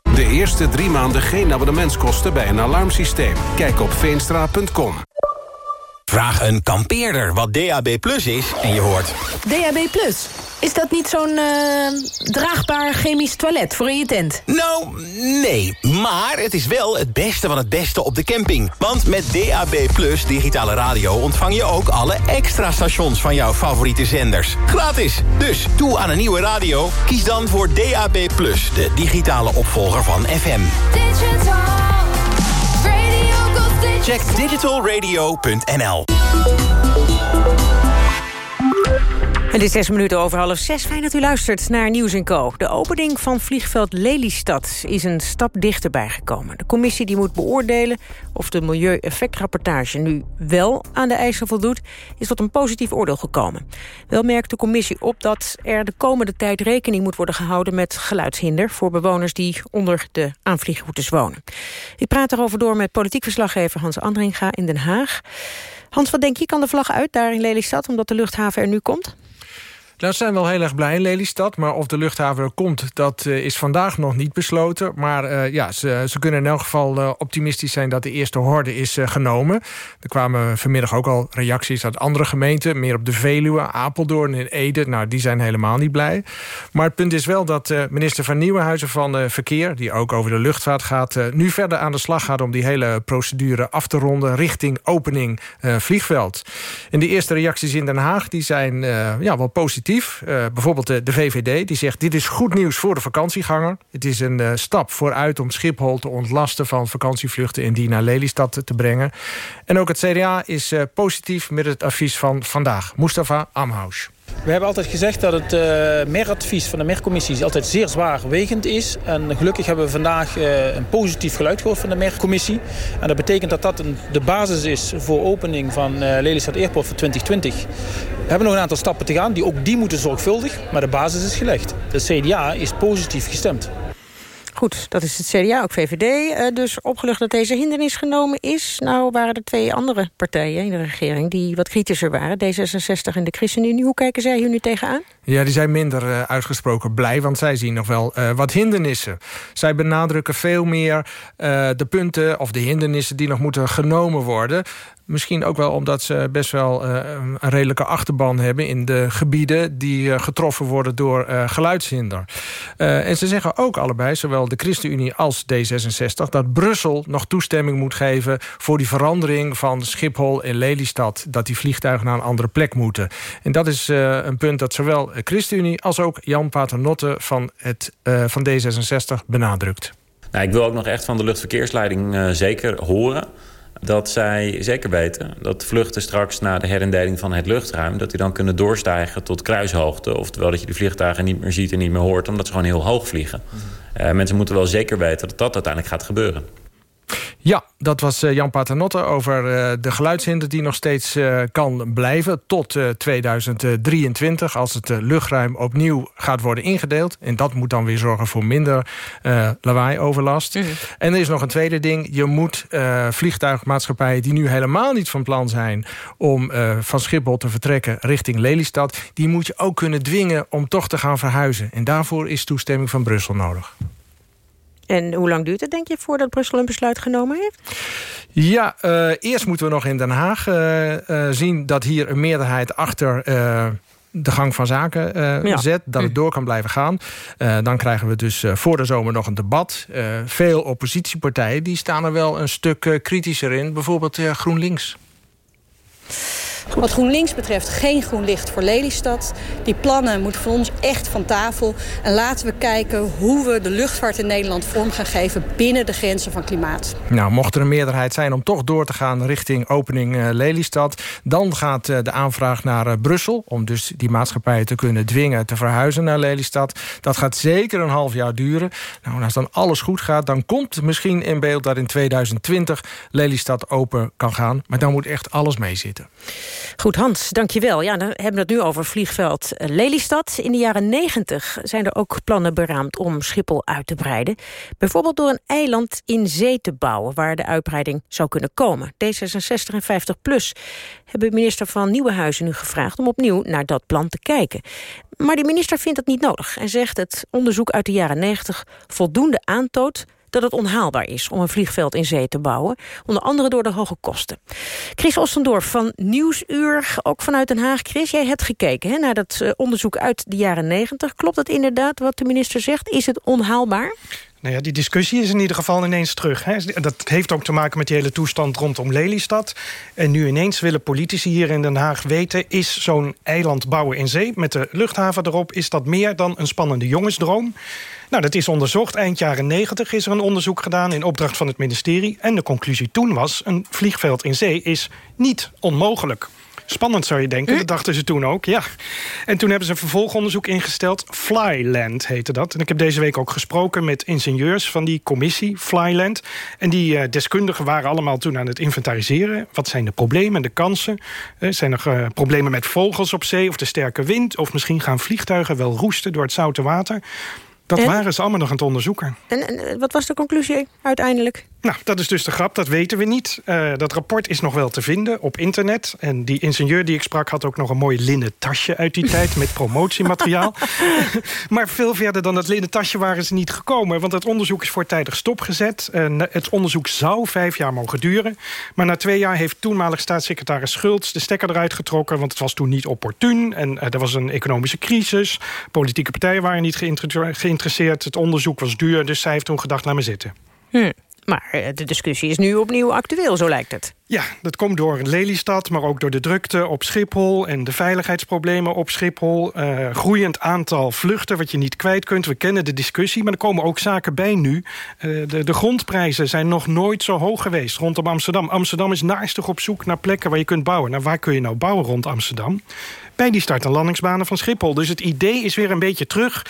De eerste drie maanden geen abonnementskosten bij een alarmsysteem. Kijk op veenstra.com. Vraag een kampeerder wat DAB Plus is en je hoort... DAB Plus? Is dat niet zo'n eh, draagbaar chemisch toilet voor in je tent? Nou, nee. Maar het is wel het beste van het beste op de camping. Want met DAB Plus digitale radio ontvang je ook alle extra stations van jouw favoriete zenders. Gratis. Dus toe aan een nieuwe radio. Kies dan voor DAB Plus, de digitale opvolger van FM. Check digitalradio.nl Het is zes minuten over half zes. Fijn dat u luistert naar Nieuws Co. De opening van vliegveld Lelystad is een stap dichterbij gekomen. De commissie die moet beoordelen of de milieueffectrapportage nu wel aan de eisen voldoet... is tot een positief oordeel gekomen. Wel merkt de commissie op dat er de komende tijd rekening moet worden gehouden... met geluidshinder voor bewoners die onder de aanvliegroutes wonen. Ik praat erover door met politiek verslaggever Hans Andringa in Den Haag. Hans, wat denk je, kan de vlag uit daar in Lelystad... omdat de luchthaven er nu komt? Nou, zijn wel heel erg blij in Lelystad. Maar of de luchthaven er komt, dat uh, is vandaag nog niet besloten. Maar uh, ja, ze, ze, kunnen in elk geval uh, optimistisch zijn dat de eerste horde is genomen. Er kwamen vanmiddag ook al reacties uit andere gemeenten. Meer op de Veluwe, Apeldoorn en Ede. Nou, die zijn helemaal niet blij. Maar het punt is wel dat minister van Nieuwenhuizen van Verkeer... die ook over de luchtvaart gaat, nu verder aan de slag gaat... om die hele procedure af te ronden richting opening vliegveld. En die eerste reacties in Den Haag die zijn ja, wel positief positief. Uh, bijvoorbeeld de, VVD, die zegt... dit is goed nieuws voor de vakantieganger. Het is een uh, stap vooruit om Schiphol te ontlasten... van vakantievluchten en die naar Lelystad te brengen. En ook het CDA is uh, positief met het advies van vandaag. Mustafa Amhaus. We hebben altijd gezegd dat het uh, meradvies van de mercommissie altijd zeer zwaarwegend is. En gelukkig hebben we vandaag uh, een positief geluid gehoord van de mercommissie. En dat betekent dat dat de basis is voor opening van uh, Lelystad Airport voor 2020. We hebben nog een aantal stappen te gaan, die ook die moeten zorgvuldig. Maar de basis is gelegd. De CDA is positief gestemd. Goed, dat is het CDA, ook VVD. Uh, dus opgelucht dat deze hindernis genomen is. Nou waren er twee andere partijen in de regering... die wat kritischer waren, D66 en de ChristenUnie. Hoe kijken zij hier nu tegenaan? Ja, die zijn minder uh, uitgesproken blij, want zij zien nog wel uh, wat hindernissen. Zij benadrukken veel meer de punten of de hindernissen... die nog moeten genomen worden. Misschien ook wel omdat ze best wel uh, een redelijke achterban hebben... in de gebieden die uh, getroffen worden door uh, geluidshinder. en ze zeggen ook allebei, zowel de ChristenUnie als D66... dat Brussel nog toestemming moet geven voor die verandering van Schiphol in Lelystad. Dat die vliegtuigen naar een andere plek moeten. En dat is een punt dat zowel de ChristenUnie als ook Jan Paternotte van, het, van D66 benadrukt. Nou, ik wil ook nog echt van de luchtverkeersleiding zeker horen... dat zij zeker weten dat vluchten straks na de herindeling van het luchtruim... dat die dan kunnen doorstijgen tot kruishoogte. Oftewel dat je de vliegtuigen niet meer ziet en niet meer hoort... omdat ze gewoon heel hoog vliegen. Uh, mensen moeten wel zeker weten dat dat uiteindelijk gaat gebeuren. Ja, dat was uh, Jan Paternotte over uh, de geluidshinder die nog steeds uh, kan blijven tot 2023 als het luchtruim opnieuw gaat worden ingedeeld. En dat moet dan weer zorgen voor minder lawaai-overlast. Mm. En er is nog een tweede ding. Je moet vliegtuigmaatschappijen die nu helemaal niet van plan zijn om van Schiphol te vertrekken richting Lelystad, die moet je ook kunnen dwingen om toch te gaan verhuizen. En daarvoor is toestemming van Brussel nodig. En hoe lang duurt het, denk je, voordat Brussel een besluit genomen heeft? Ja, uh, eerst moeten we nog in Den Haag uh, uh, zien... dat hier een meerderheid achter de gang van zaken ja. zet. Dat het door kan blijven gaan. dan krijgen we dus voor de zomer nog een debat. veel oppositiepartijen die staan er wel een stuk kritischer in. Bijvoorbeeld GroenLinks. Wat GroenLinks betreft geen groen licht voor Lelystad. Die plannen moeten voor ons echt van tafel. En laten we kijken hoe we de luchtvaart in Nederland vorm gaan geven... binnen de grenzen van klimaat. Nou, mocht er een meerderheid zijn om toch door te gaan richting opening uh, Lelystad... dan gaat uh, de aanvraag naar uh, Brussel... om dus die maatschappijen te kunnen dwingen te verhuizen naar Lelystad. Dat gaat zeker een half jaar duren. Nou, als dan alles goed gaat, dan komt misschien in beeld... dat in 2020 Lelystad open kan gaan. Maar dan moet echt alles meezitten. Goed, Hans, dankjewel. Ja, dan hebben we het nu over vliegveld Lelystad. In de jaren 90 zijn er ook plannen beraamd om Schiphol uit te breiden. Bijvoorbeeld door een eiland in zee te bouwen... waar de uitbreiding zou kunnen komen. D66 en 50PLUS hebben minister van Nieuwenhuizen nu gevraagd... om opnieuw naar dat plan te kijken. Maar de minister vindt het niet nodig... en zegt het onderzoek uit de jaren 90 voldoende aantoont dat het onhaalbaar is om een vliegveld in zee te bouwen. Onder andere door de hoge kosten. Chris Ostendorf van Nieuwsuur, ook vanuit Den Haag. Chris, jij hebt gekeken hè, naar dat uh, onderzoek uit de jaren 90. Klopt het inderdaad wat de minister zegt? Is het onhaalbaar? Nou ja, die discussie is in ieder geval ineens terug. Hè. Dat heeft ook te maken met die hele toestand rondom Lelystad. En nu ineens willen politici hier in Den Haag weten... is zo'n eiland bouwen in zee met de luchthaven erop... is dat meer dan een spannende jongensdroom? Nou, dat is onderzocht. Eind jaren 90 is er een onderzoek gedaan in opdracht van het ministerie. En de conclusie toen was, een vliegveld in zee is niet onmogelijk. Spannend zou je denken, dat dachten ze toen ook, ja. En toen hebben ze een vervolgonderzoek ingesteld. Flyland heette dat. En ik heb deze week ook gesproken met ingenieurs van die commissie Flyland. En die uh, deskundigen waren allemaal toen aan het inventariseren. Wat zijn de problemen en de kansen? Uh, zijn er uh, problemen met vogels op zee of de sterke wind? Of misschien gaan vliegtuigen wel roesten door het zoute water? Dat waren ze allemaal nog aan het onderzoeken. En, en, wat was de conclusie uiteindelijk? Nou, dat is dus de grap, dat weten we niet. Uh, dat rapport is nog wel te vinden op internet. En die ingenieur die ik sprak had ook nog een mooi linnen tasje uit die tijd... met promotiemateriaal. maar veel verder dan dat linnen tasje waren ze niet gekomen... want het onderzoek is voortijdig stopgezet. Uh, het onderzoek zou vijf jaar mogen duren. Maar na twee jaar heeft toenmalig staatssecretaris Schultz... de stekker eruit getrokken, want het was toen niet opportun. En uh, er was een economische crisis. Politieke partijen waren niet geïnteresseerd. Het onderzoek was duur, dus zij heeft toen gedacht, laat me zitten. Maar eh, de discussie is nu opnieuw actueel, zo lijkt het. Ja, dat komt door Lelystad, maar ook door de drukte op Schiphol... en de veiligheidsproblemen op Schiphol. Uh, groeiend aantal vluchten wat je niet kwijt kunt. We kennen de discussie, maar er komen ook zaken bij nu. Uh, de, de grondprijzen zijn nog nooit zo hoog geweest rondom Amsterdam. Amsterdam is naastig op zoek naar plekken waar je kunt bouwen. Nou, waar kun je nou bouwen rond Amsterdam? Bij die start- en landingsbanen van Schiphol. Dus het idee is weer een beetje terug...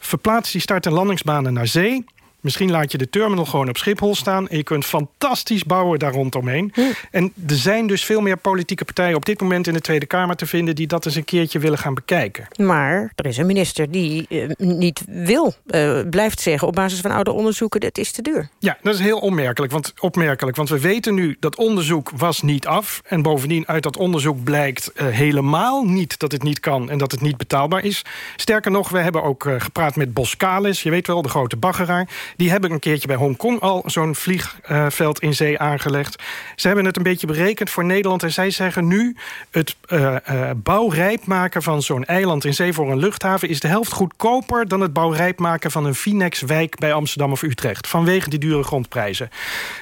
Verplaats die start- en landingsbanen naar zee Misschien laat je de terminal gewoon op Schiphol staan... en je kunt fantastisch bouwen daar rondomheen. Hm. En er zijn dus veel meer politieke partijen op dit moment in de Tweede Kamer te vinden... die dat eens een keertje willen gaan bekijken. Maar er is een minister die uh, niet wil, uh, blijft zeggen... op basis van oude onderzoeken, dat is te duur. Ja, dat is heel onmerkelijk, want, opmerkelijk. Want we weten nu dat onderzoek was niet af. En bovendien uit dat onderzoek blijkt uh, helemaal niet dat het niet kan... en dat het niet betaalbaar is. Sterker nog, we hebben ook gepraat met Boskalis. Je weet wel, de grote baggeraar die hebben een keertje bij Hongkong al zo'n vliegveld in zee aangelegd. Ze hebben het een beetje berekend voor Nederland. En zij zeggen nu, het uh, bouwrijp maken van zo'n eiland in zee voor een luchthaven... is de helft goedkoper dan het bouwrijp maken van een Finex-wijk bij Amsterdam of Utrecht. Vanwege die dure grondprijzen.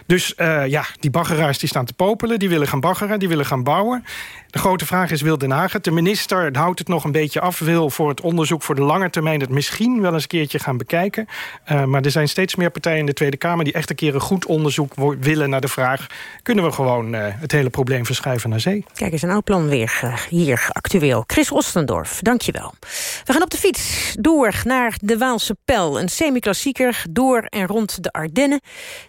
Dus uh, ja, die baggeraars die staan te popelen, die willen gaan baggeren, die willen gaan bouwen. De grote vraag is, wil Den Haag het? De minister houdt het nog een beetje af, wil voor het onderzoek voor de lange termijn... het misschien wel eens een keertje gaan bekijken. Maar er zijn steeds meer partijen in de Tweede Kamer... die echt een keer een goed onderzoek willen naar de vraag... kunnen we gewoon uh, het hele probleem verschuiven naar zee? Kijk eens, een oud plan weer uh, hier actueel. Chris Ostendorf, dankjewel. We gaan op de fiets door naar de Waalse Pel. Een semi-klassieker door en rond de Ardennen.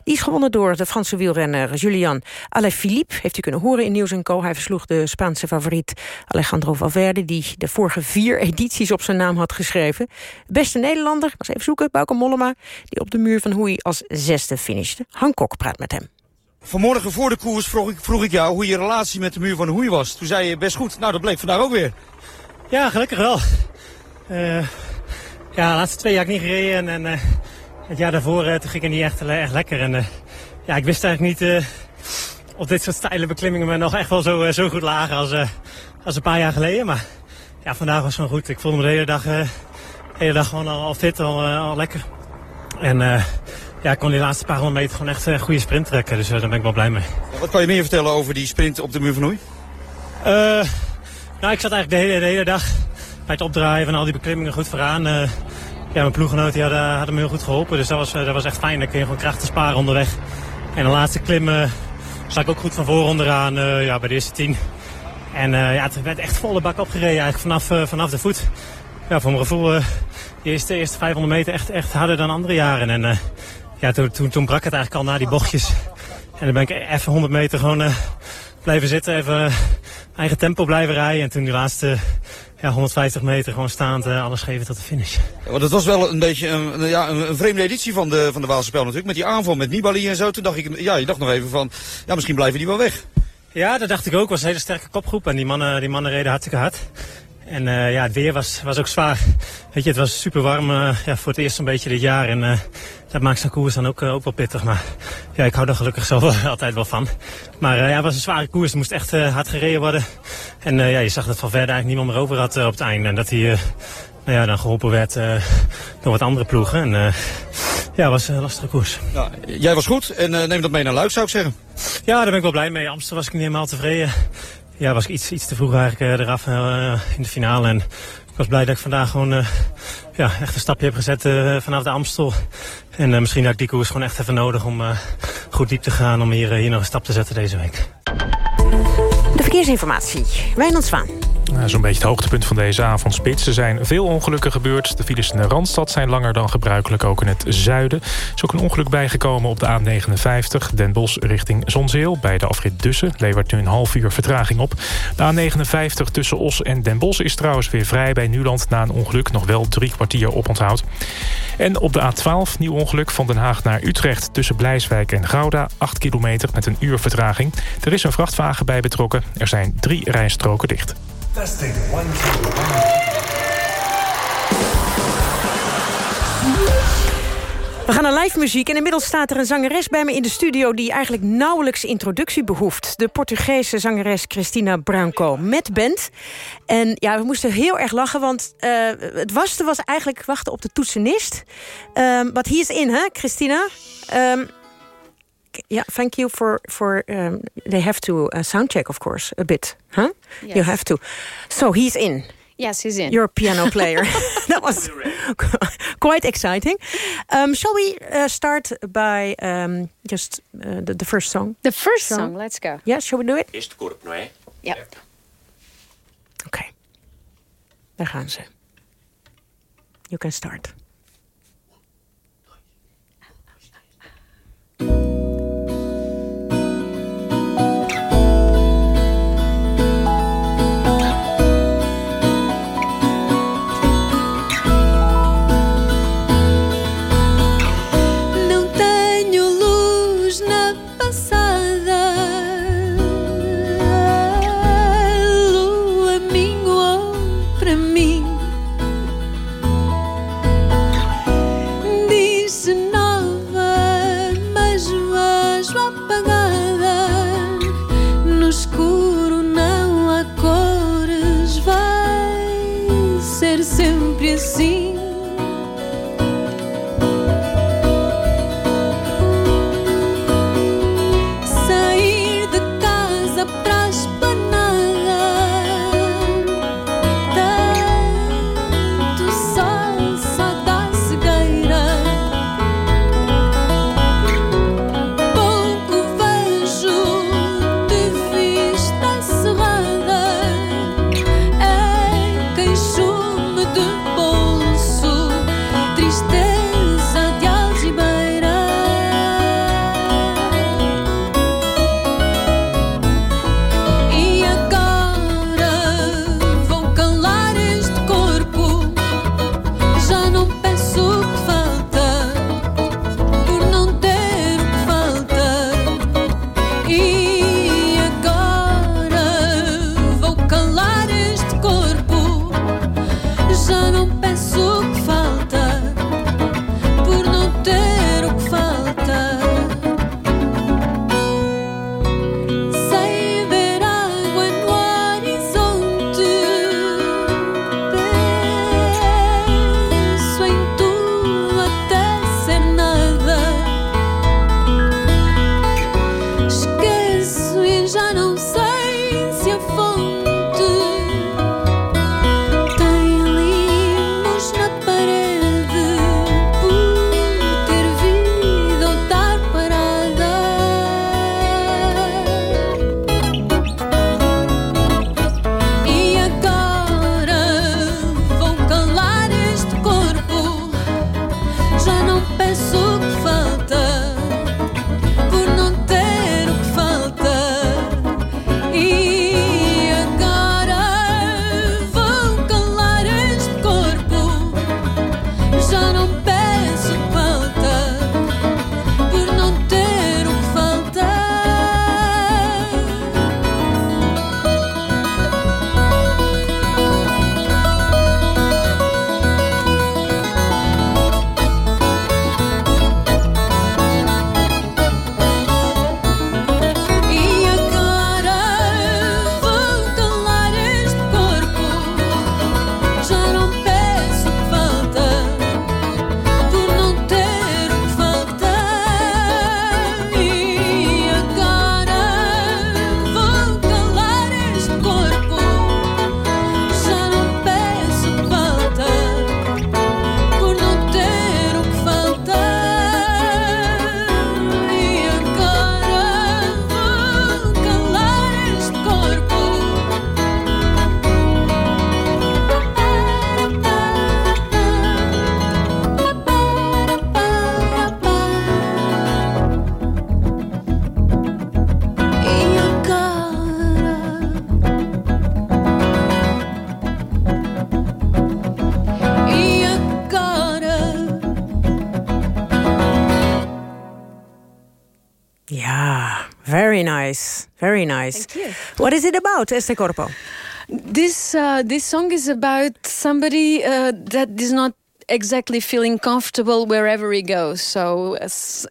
Die is gewonnen door de Franse wielrenner Julian Alaphilippe. Heeft u kunnen horen in Nieuws Co. Hij versloeg de Spaanse favoriet Alejandro Valverde... die de vorige vier edities op zijn naam had geschreven. Beste Nederlander, was even zoeken, Bauke Mollema... die op de muur van Hoei als zesde finishte. Hancock praat met hem. Vanmorgen voor de koers vroeg ik, vroeg ik jou hoe je relatie met de muur van Hoei was. Toen zei je best goed. Nou, dat bleek vandaag ook weer. Ja, gelukkig wel. Uh, ja, de laatste twee jaar ik niet gereden. En uh, het jaar daarvoor uh, toen ging het niet echt, echt lekker. En ja, ik wist eigenlijk niet of dit soort steile beklimmingen me nog echt wel zo, zo goed lagen als, als een paar jaar geleden. Maar ja, vandaag was het gewoon goed. Ik voelde me de hele dag, de hele dag gewoon al, al fit, al, al lekker. En ja, ik kon die laatste paar honderd meter gewoon echt een goede sprint trekken. Dus daar ben ik wel blij mee. Wat kan je meer vertellen over die sprint op de muur van Hoei? nou, ik zat eigenlijk de hele, de hele dag bij het opdraaien van al die beklimmingen goed vooraan. Uh, ja, mijn ploeggenoten hadden, hadden me heel goed geholpen. Dus dat was, dat was echt fijn. Dan kun je gewoon krachten sparen onderweg. En de laatste klim uh, zat ik ook goed van voor onderaan uh, ja, bij de eerste tien. En ja, het werd echt volle bak opgereden eigenlijk vanaf, vanaf de voet. Ja, voor mijn gevoel de eerste, eerste 500 meter echt, echt harder dan andere jaren. En ja, toen, toen, toen brak het eigenlijk al na die bochtjes. En dan ben ik even 100 meter gewoon blijven zitten. Even eigen tempo blijven rijden. En toen die laatste ja, 150 meter gewoon staand alles geven tot de finish. Ja, want het was wel een beetje een, ja, een, vreemde editie van de, van de Waalse Spel natuurlijk. Met die aanval met Nibali en zo. Toen dacht ik, ja, je dacht nog even van, ja, misschien blijven die wel weg. Ja, dat dacht ik ook. Het was een hele sterke kopgroep. En die mannen, die mannen reden hartstikke hard. En uh, ja, het weer was, was ook zwaar. Weet je, het was super warm uh, ja, voor het eerst een beetje dit jaar. En uh, dat maakt zo'n koers dan ook, ook wel pittig. Maar ja, ik hou er gelukkig zelf altijd wel van. Maar ja, het was een zware koers. Er moest echt hard gereden worden. En ja, je zag dat Van Verder eigenlijk niemand meer over had op het einde. En dat hij nou ja, dan geholpen werd door wat andere ploegen. En ja, het was een lastige koers. Ja, jij was goed en neem dat mee naar Luik, zou ik zeggen. Ja, daar ben ik wel blij mee. Amsterdam was ik niet helemaal tevreden ja, was ik iets, iets te vroeg eigenlijk eraf uh, in de finale. En ik was blij dat ik vandaag gewoon uh, ja, echt een stapje heb gezet vanaf de Amstel. En misschien had ik die koers gewoon echt even nodig om goed diep te gaan... om hier, hier nog een stap te zetten deze week. De verkeersinformatie. Wijnand Zwaan. Zo'n beetje het hoogtepunt van deze avondspits. Er zijn veel ongelukken gebeurd. De files in de Randstad zijn langer dan gebruikelijk, ook in het zuiden. Er is ook een ongeluk bijgekomen op de A59. Den Bosch richting Zonzeel. Bij de afrit Dussen levert nu een half uur vertraging op. De A59 tussen Os en Den Bosch is trouwens weer vrij bij Nuland... na een ongeluk nog wel drie kwartier op onthoud. En op de A12 nieuw ongeluk van Den Haag naar Utrecht... tussen Blijswijk en Gouda, 8 kilometer met een uur vertraging. Er is een vrachtwagen bij betrokken. Er zijn drie rijstroken dicht. Testing. One, two, We gaan naar live muziek en inmiddels staat er een zangeres bij me in de studio... die eigenlijk nauwelijks introductie behoeft. De Portugese zangeres Cristina Branco met band. En ja, we moesten heel erg lachen, want uh, het waste was eigenlijk wachten op de toetsenist. Um, but he is in, hè, Christina? Um, yeah, thank you for for. Um, they have to uh, sound check, of course, a bit, huh? Yes. You have to. So he's in. Yes, he's in. You're a piano player. that was quite exciting. Um, shall we uh, start by um, just uh, the, the, first song? The first song? song, let's go. Yeah, shall we do it? Eerste korp, nou Yep. Oké. Okay. Daar gaan ze. You can start. Very What is it about, Este Corpo? This uh, this song is about somebody uh, that is not exactly feeling comfortable wherever he goes. So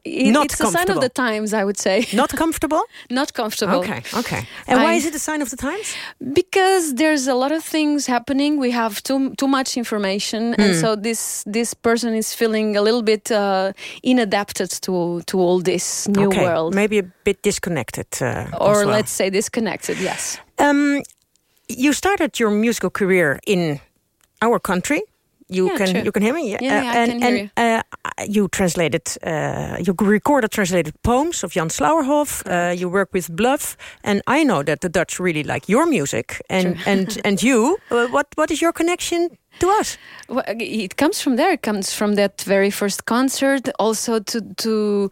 it- Not it's a sign of the times, I would say. Not comfortable? not comfortable. Okay, okay. And why is it a sign of the times? Because there's a lot of things happening. We have too too much information, and Mm. so this this person is feeling a little bit uh, inadapted to to all this new okay, world, maybe a bit disconnected. Uh, or well. let's say disconnected. Yes. Um, you started your musical career in our country. You Yeah, can true. you can hear me, Yeah, yeah, I and can hear and Uh, you translated, uh, you recorded translated poems of Jan Slauerhoff. Uh, you work with Bluff, and I know that the Dutch really like your music. And True. and and you, uh, what what is your connection to us? Well, it comes from there. It comes from that very first concert, also to to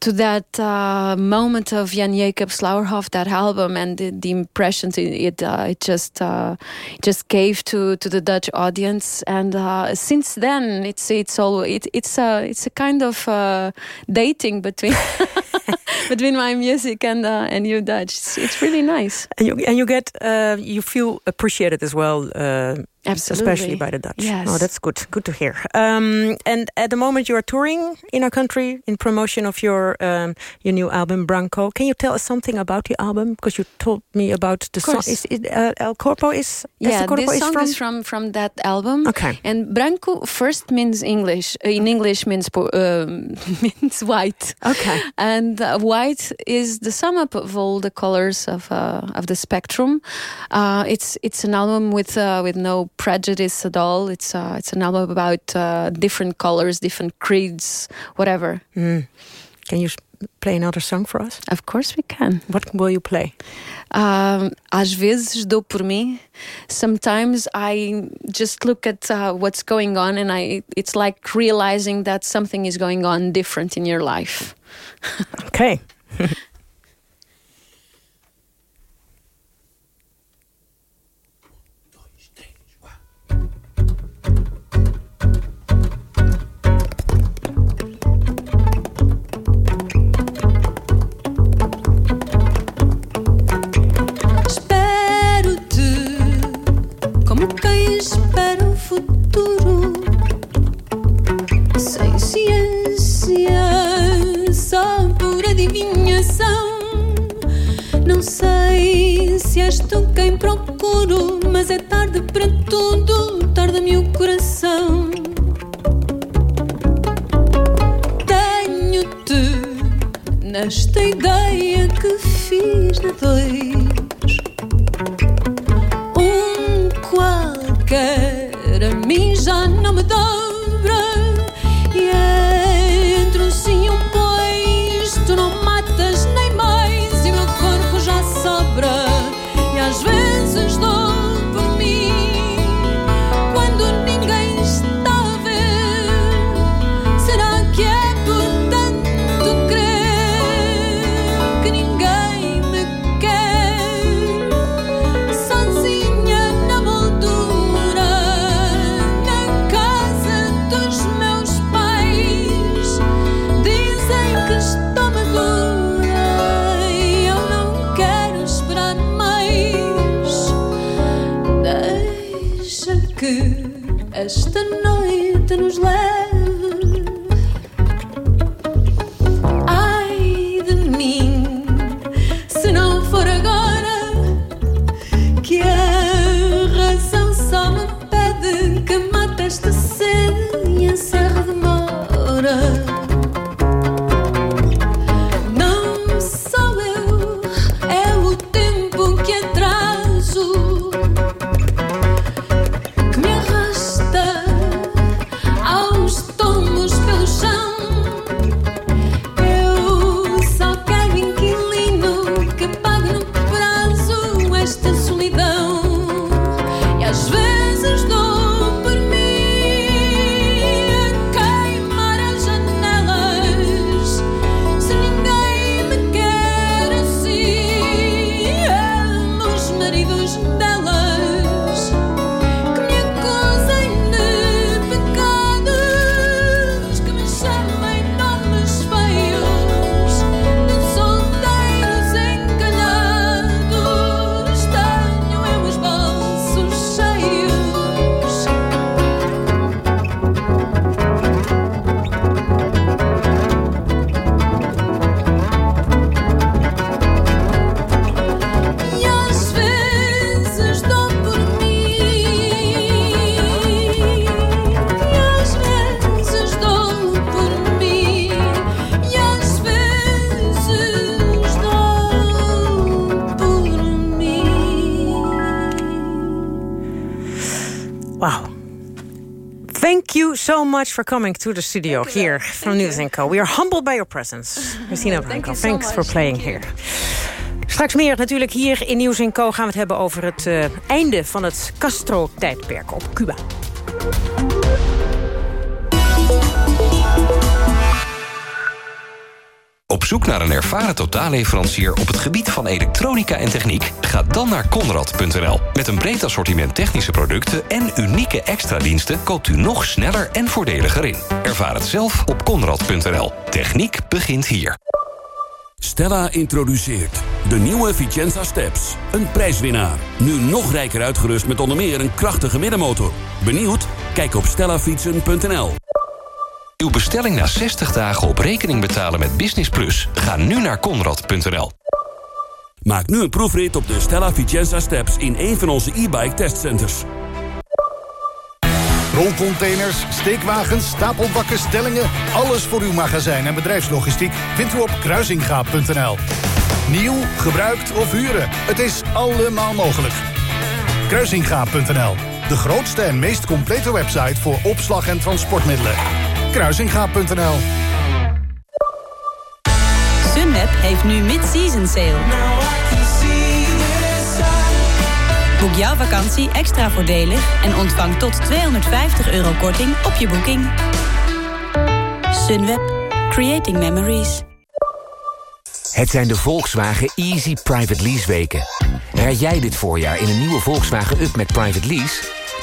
to that uh, moment of Jan Jacob Slauerhoff, that album, and the, the impressions it it, uh, it just uh, just gave to to the Dutch audience. And uh, since then, it's it's all it, it's a it's a kind of uh, dating between between my music and uh, and you Dutch. It's, it's really nice. And you and you get uh, you feel appreciated as well, uh, Absolutely. especially by the Dutch. Yes. Oh, that's good. Good to hear. Um, and at the moment, you are touring in our country in promotion of your um, your new album Branco. Can you tell us something about the album? Because you told me about the song. Is it, uh, El Corpo is Yeah, Corpo this is song from? is from from that album. Okay. And branco first means English. Uh, in English means po- um, means white. Okay. And uh, white is the sum up of all the colors of uh, of the spectrum. Uh, it's it's an album with uh, with no prejudice at all. It's uh, it's an album about uh, different colors, different creeds, whatever. Mm. Can you play another song for us? Of course we can. What will you play? Um, às vezes dou por mim. Sometimes I just look at uh, what's going on, and I it's like realizing that something is going on different in your life. Okay. much for coming to the studio here from News Co. We are humbled by your presence. Christina so thanks for playing here. Straks meer natuurlijk hier in Nieuws Co. gaan we het hebben over het eh, einde van het Castro-tijdperk op Cuba. Zoek naar een ervaren totaalleverancier op het gebied van elektronica en techniek? Ga dan naar Conrad.nl. Met een breed assortiment technische producten en unieke extra diensten koopt u nog sneller en voordeliger in. Ervaar het zelf op Conrad.nl. Techniek begint hier. Stella introduceert de nieuwe Vicenza Steps. Een prijswinnaar. Nu nog rijker uitgerust met onder meer een krachtige middenmotor. Benieuwd? Kijk op stellafietsen.nl. Uw bestelling na 60 dagen op rekening betalen met Business Plus. Ga nu naar Conrad.nl. Maak nu een proefrit op de Stella Vicenza Steps in een van onze e-bike testcenters. Rolcontainers, steekwagens, stapelbakken, stellingen... alles voor uw magazijn en bedrijfslogistiek vindt u op kruisingaap.nl. Nieuw, gebruikt of huren, het is allemaal mogelijk. Kruisingaap.nl, de grootste en meest complete website... voor opslag en transportmiddelen. Kruisingaap.nl Sunweb heeft nu mid-season sale. Boek jouw vakantie extra voordelig en ontvang tot 250 euro korting op je boeking. Sunweb. Creating Memories. Het zijn de Volkswagen Easy Private Lease weken. Rijd jij dit voorjaar in een nieuwe Volkswagen Up met Private Lease?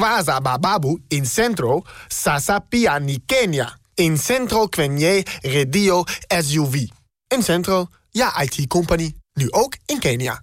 Kwaza bababu in Centro, sasa pia ni Kenya. In Centro kwenye redio SUV. In Centro, ja IT-company. Nu ook in Kenia.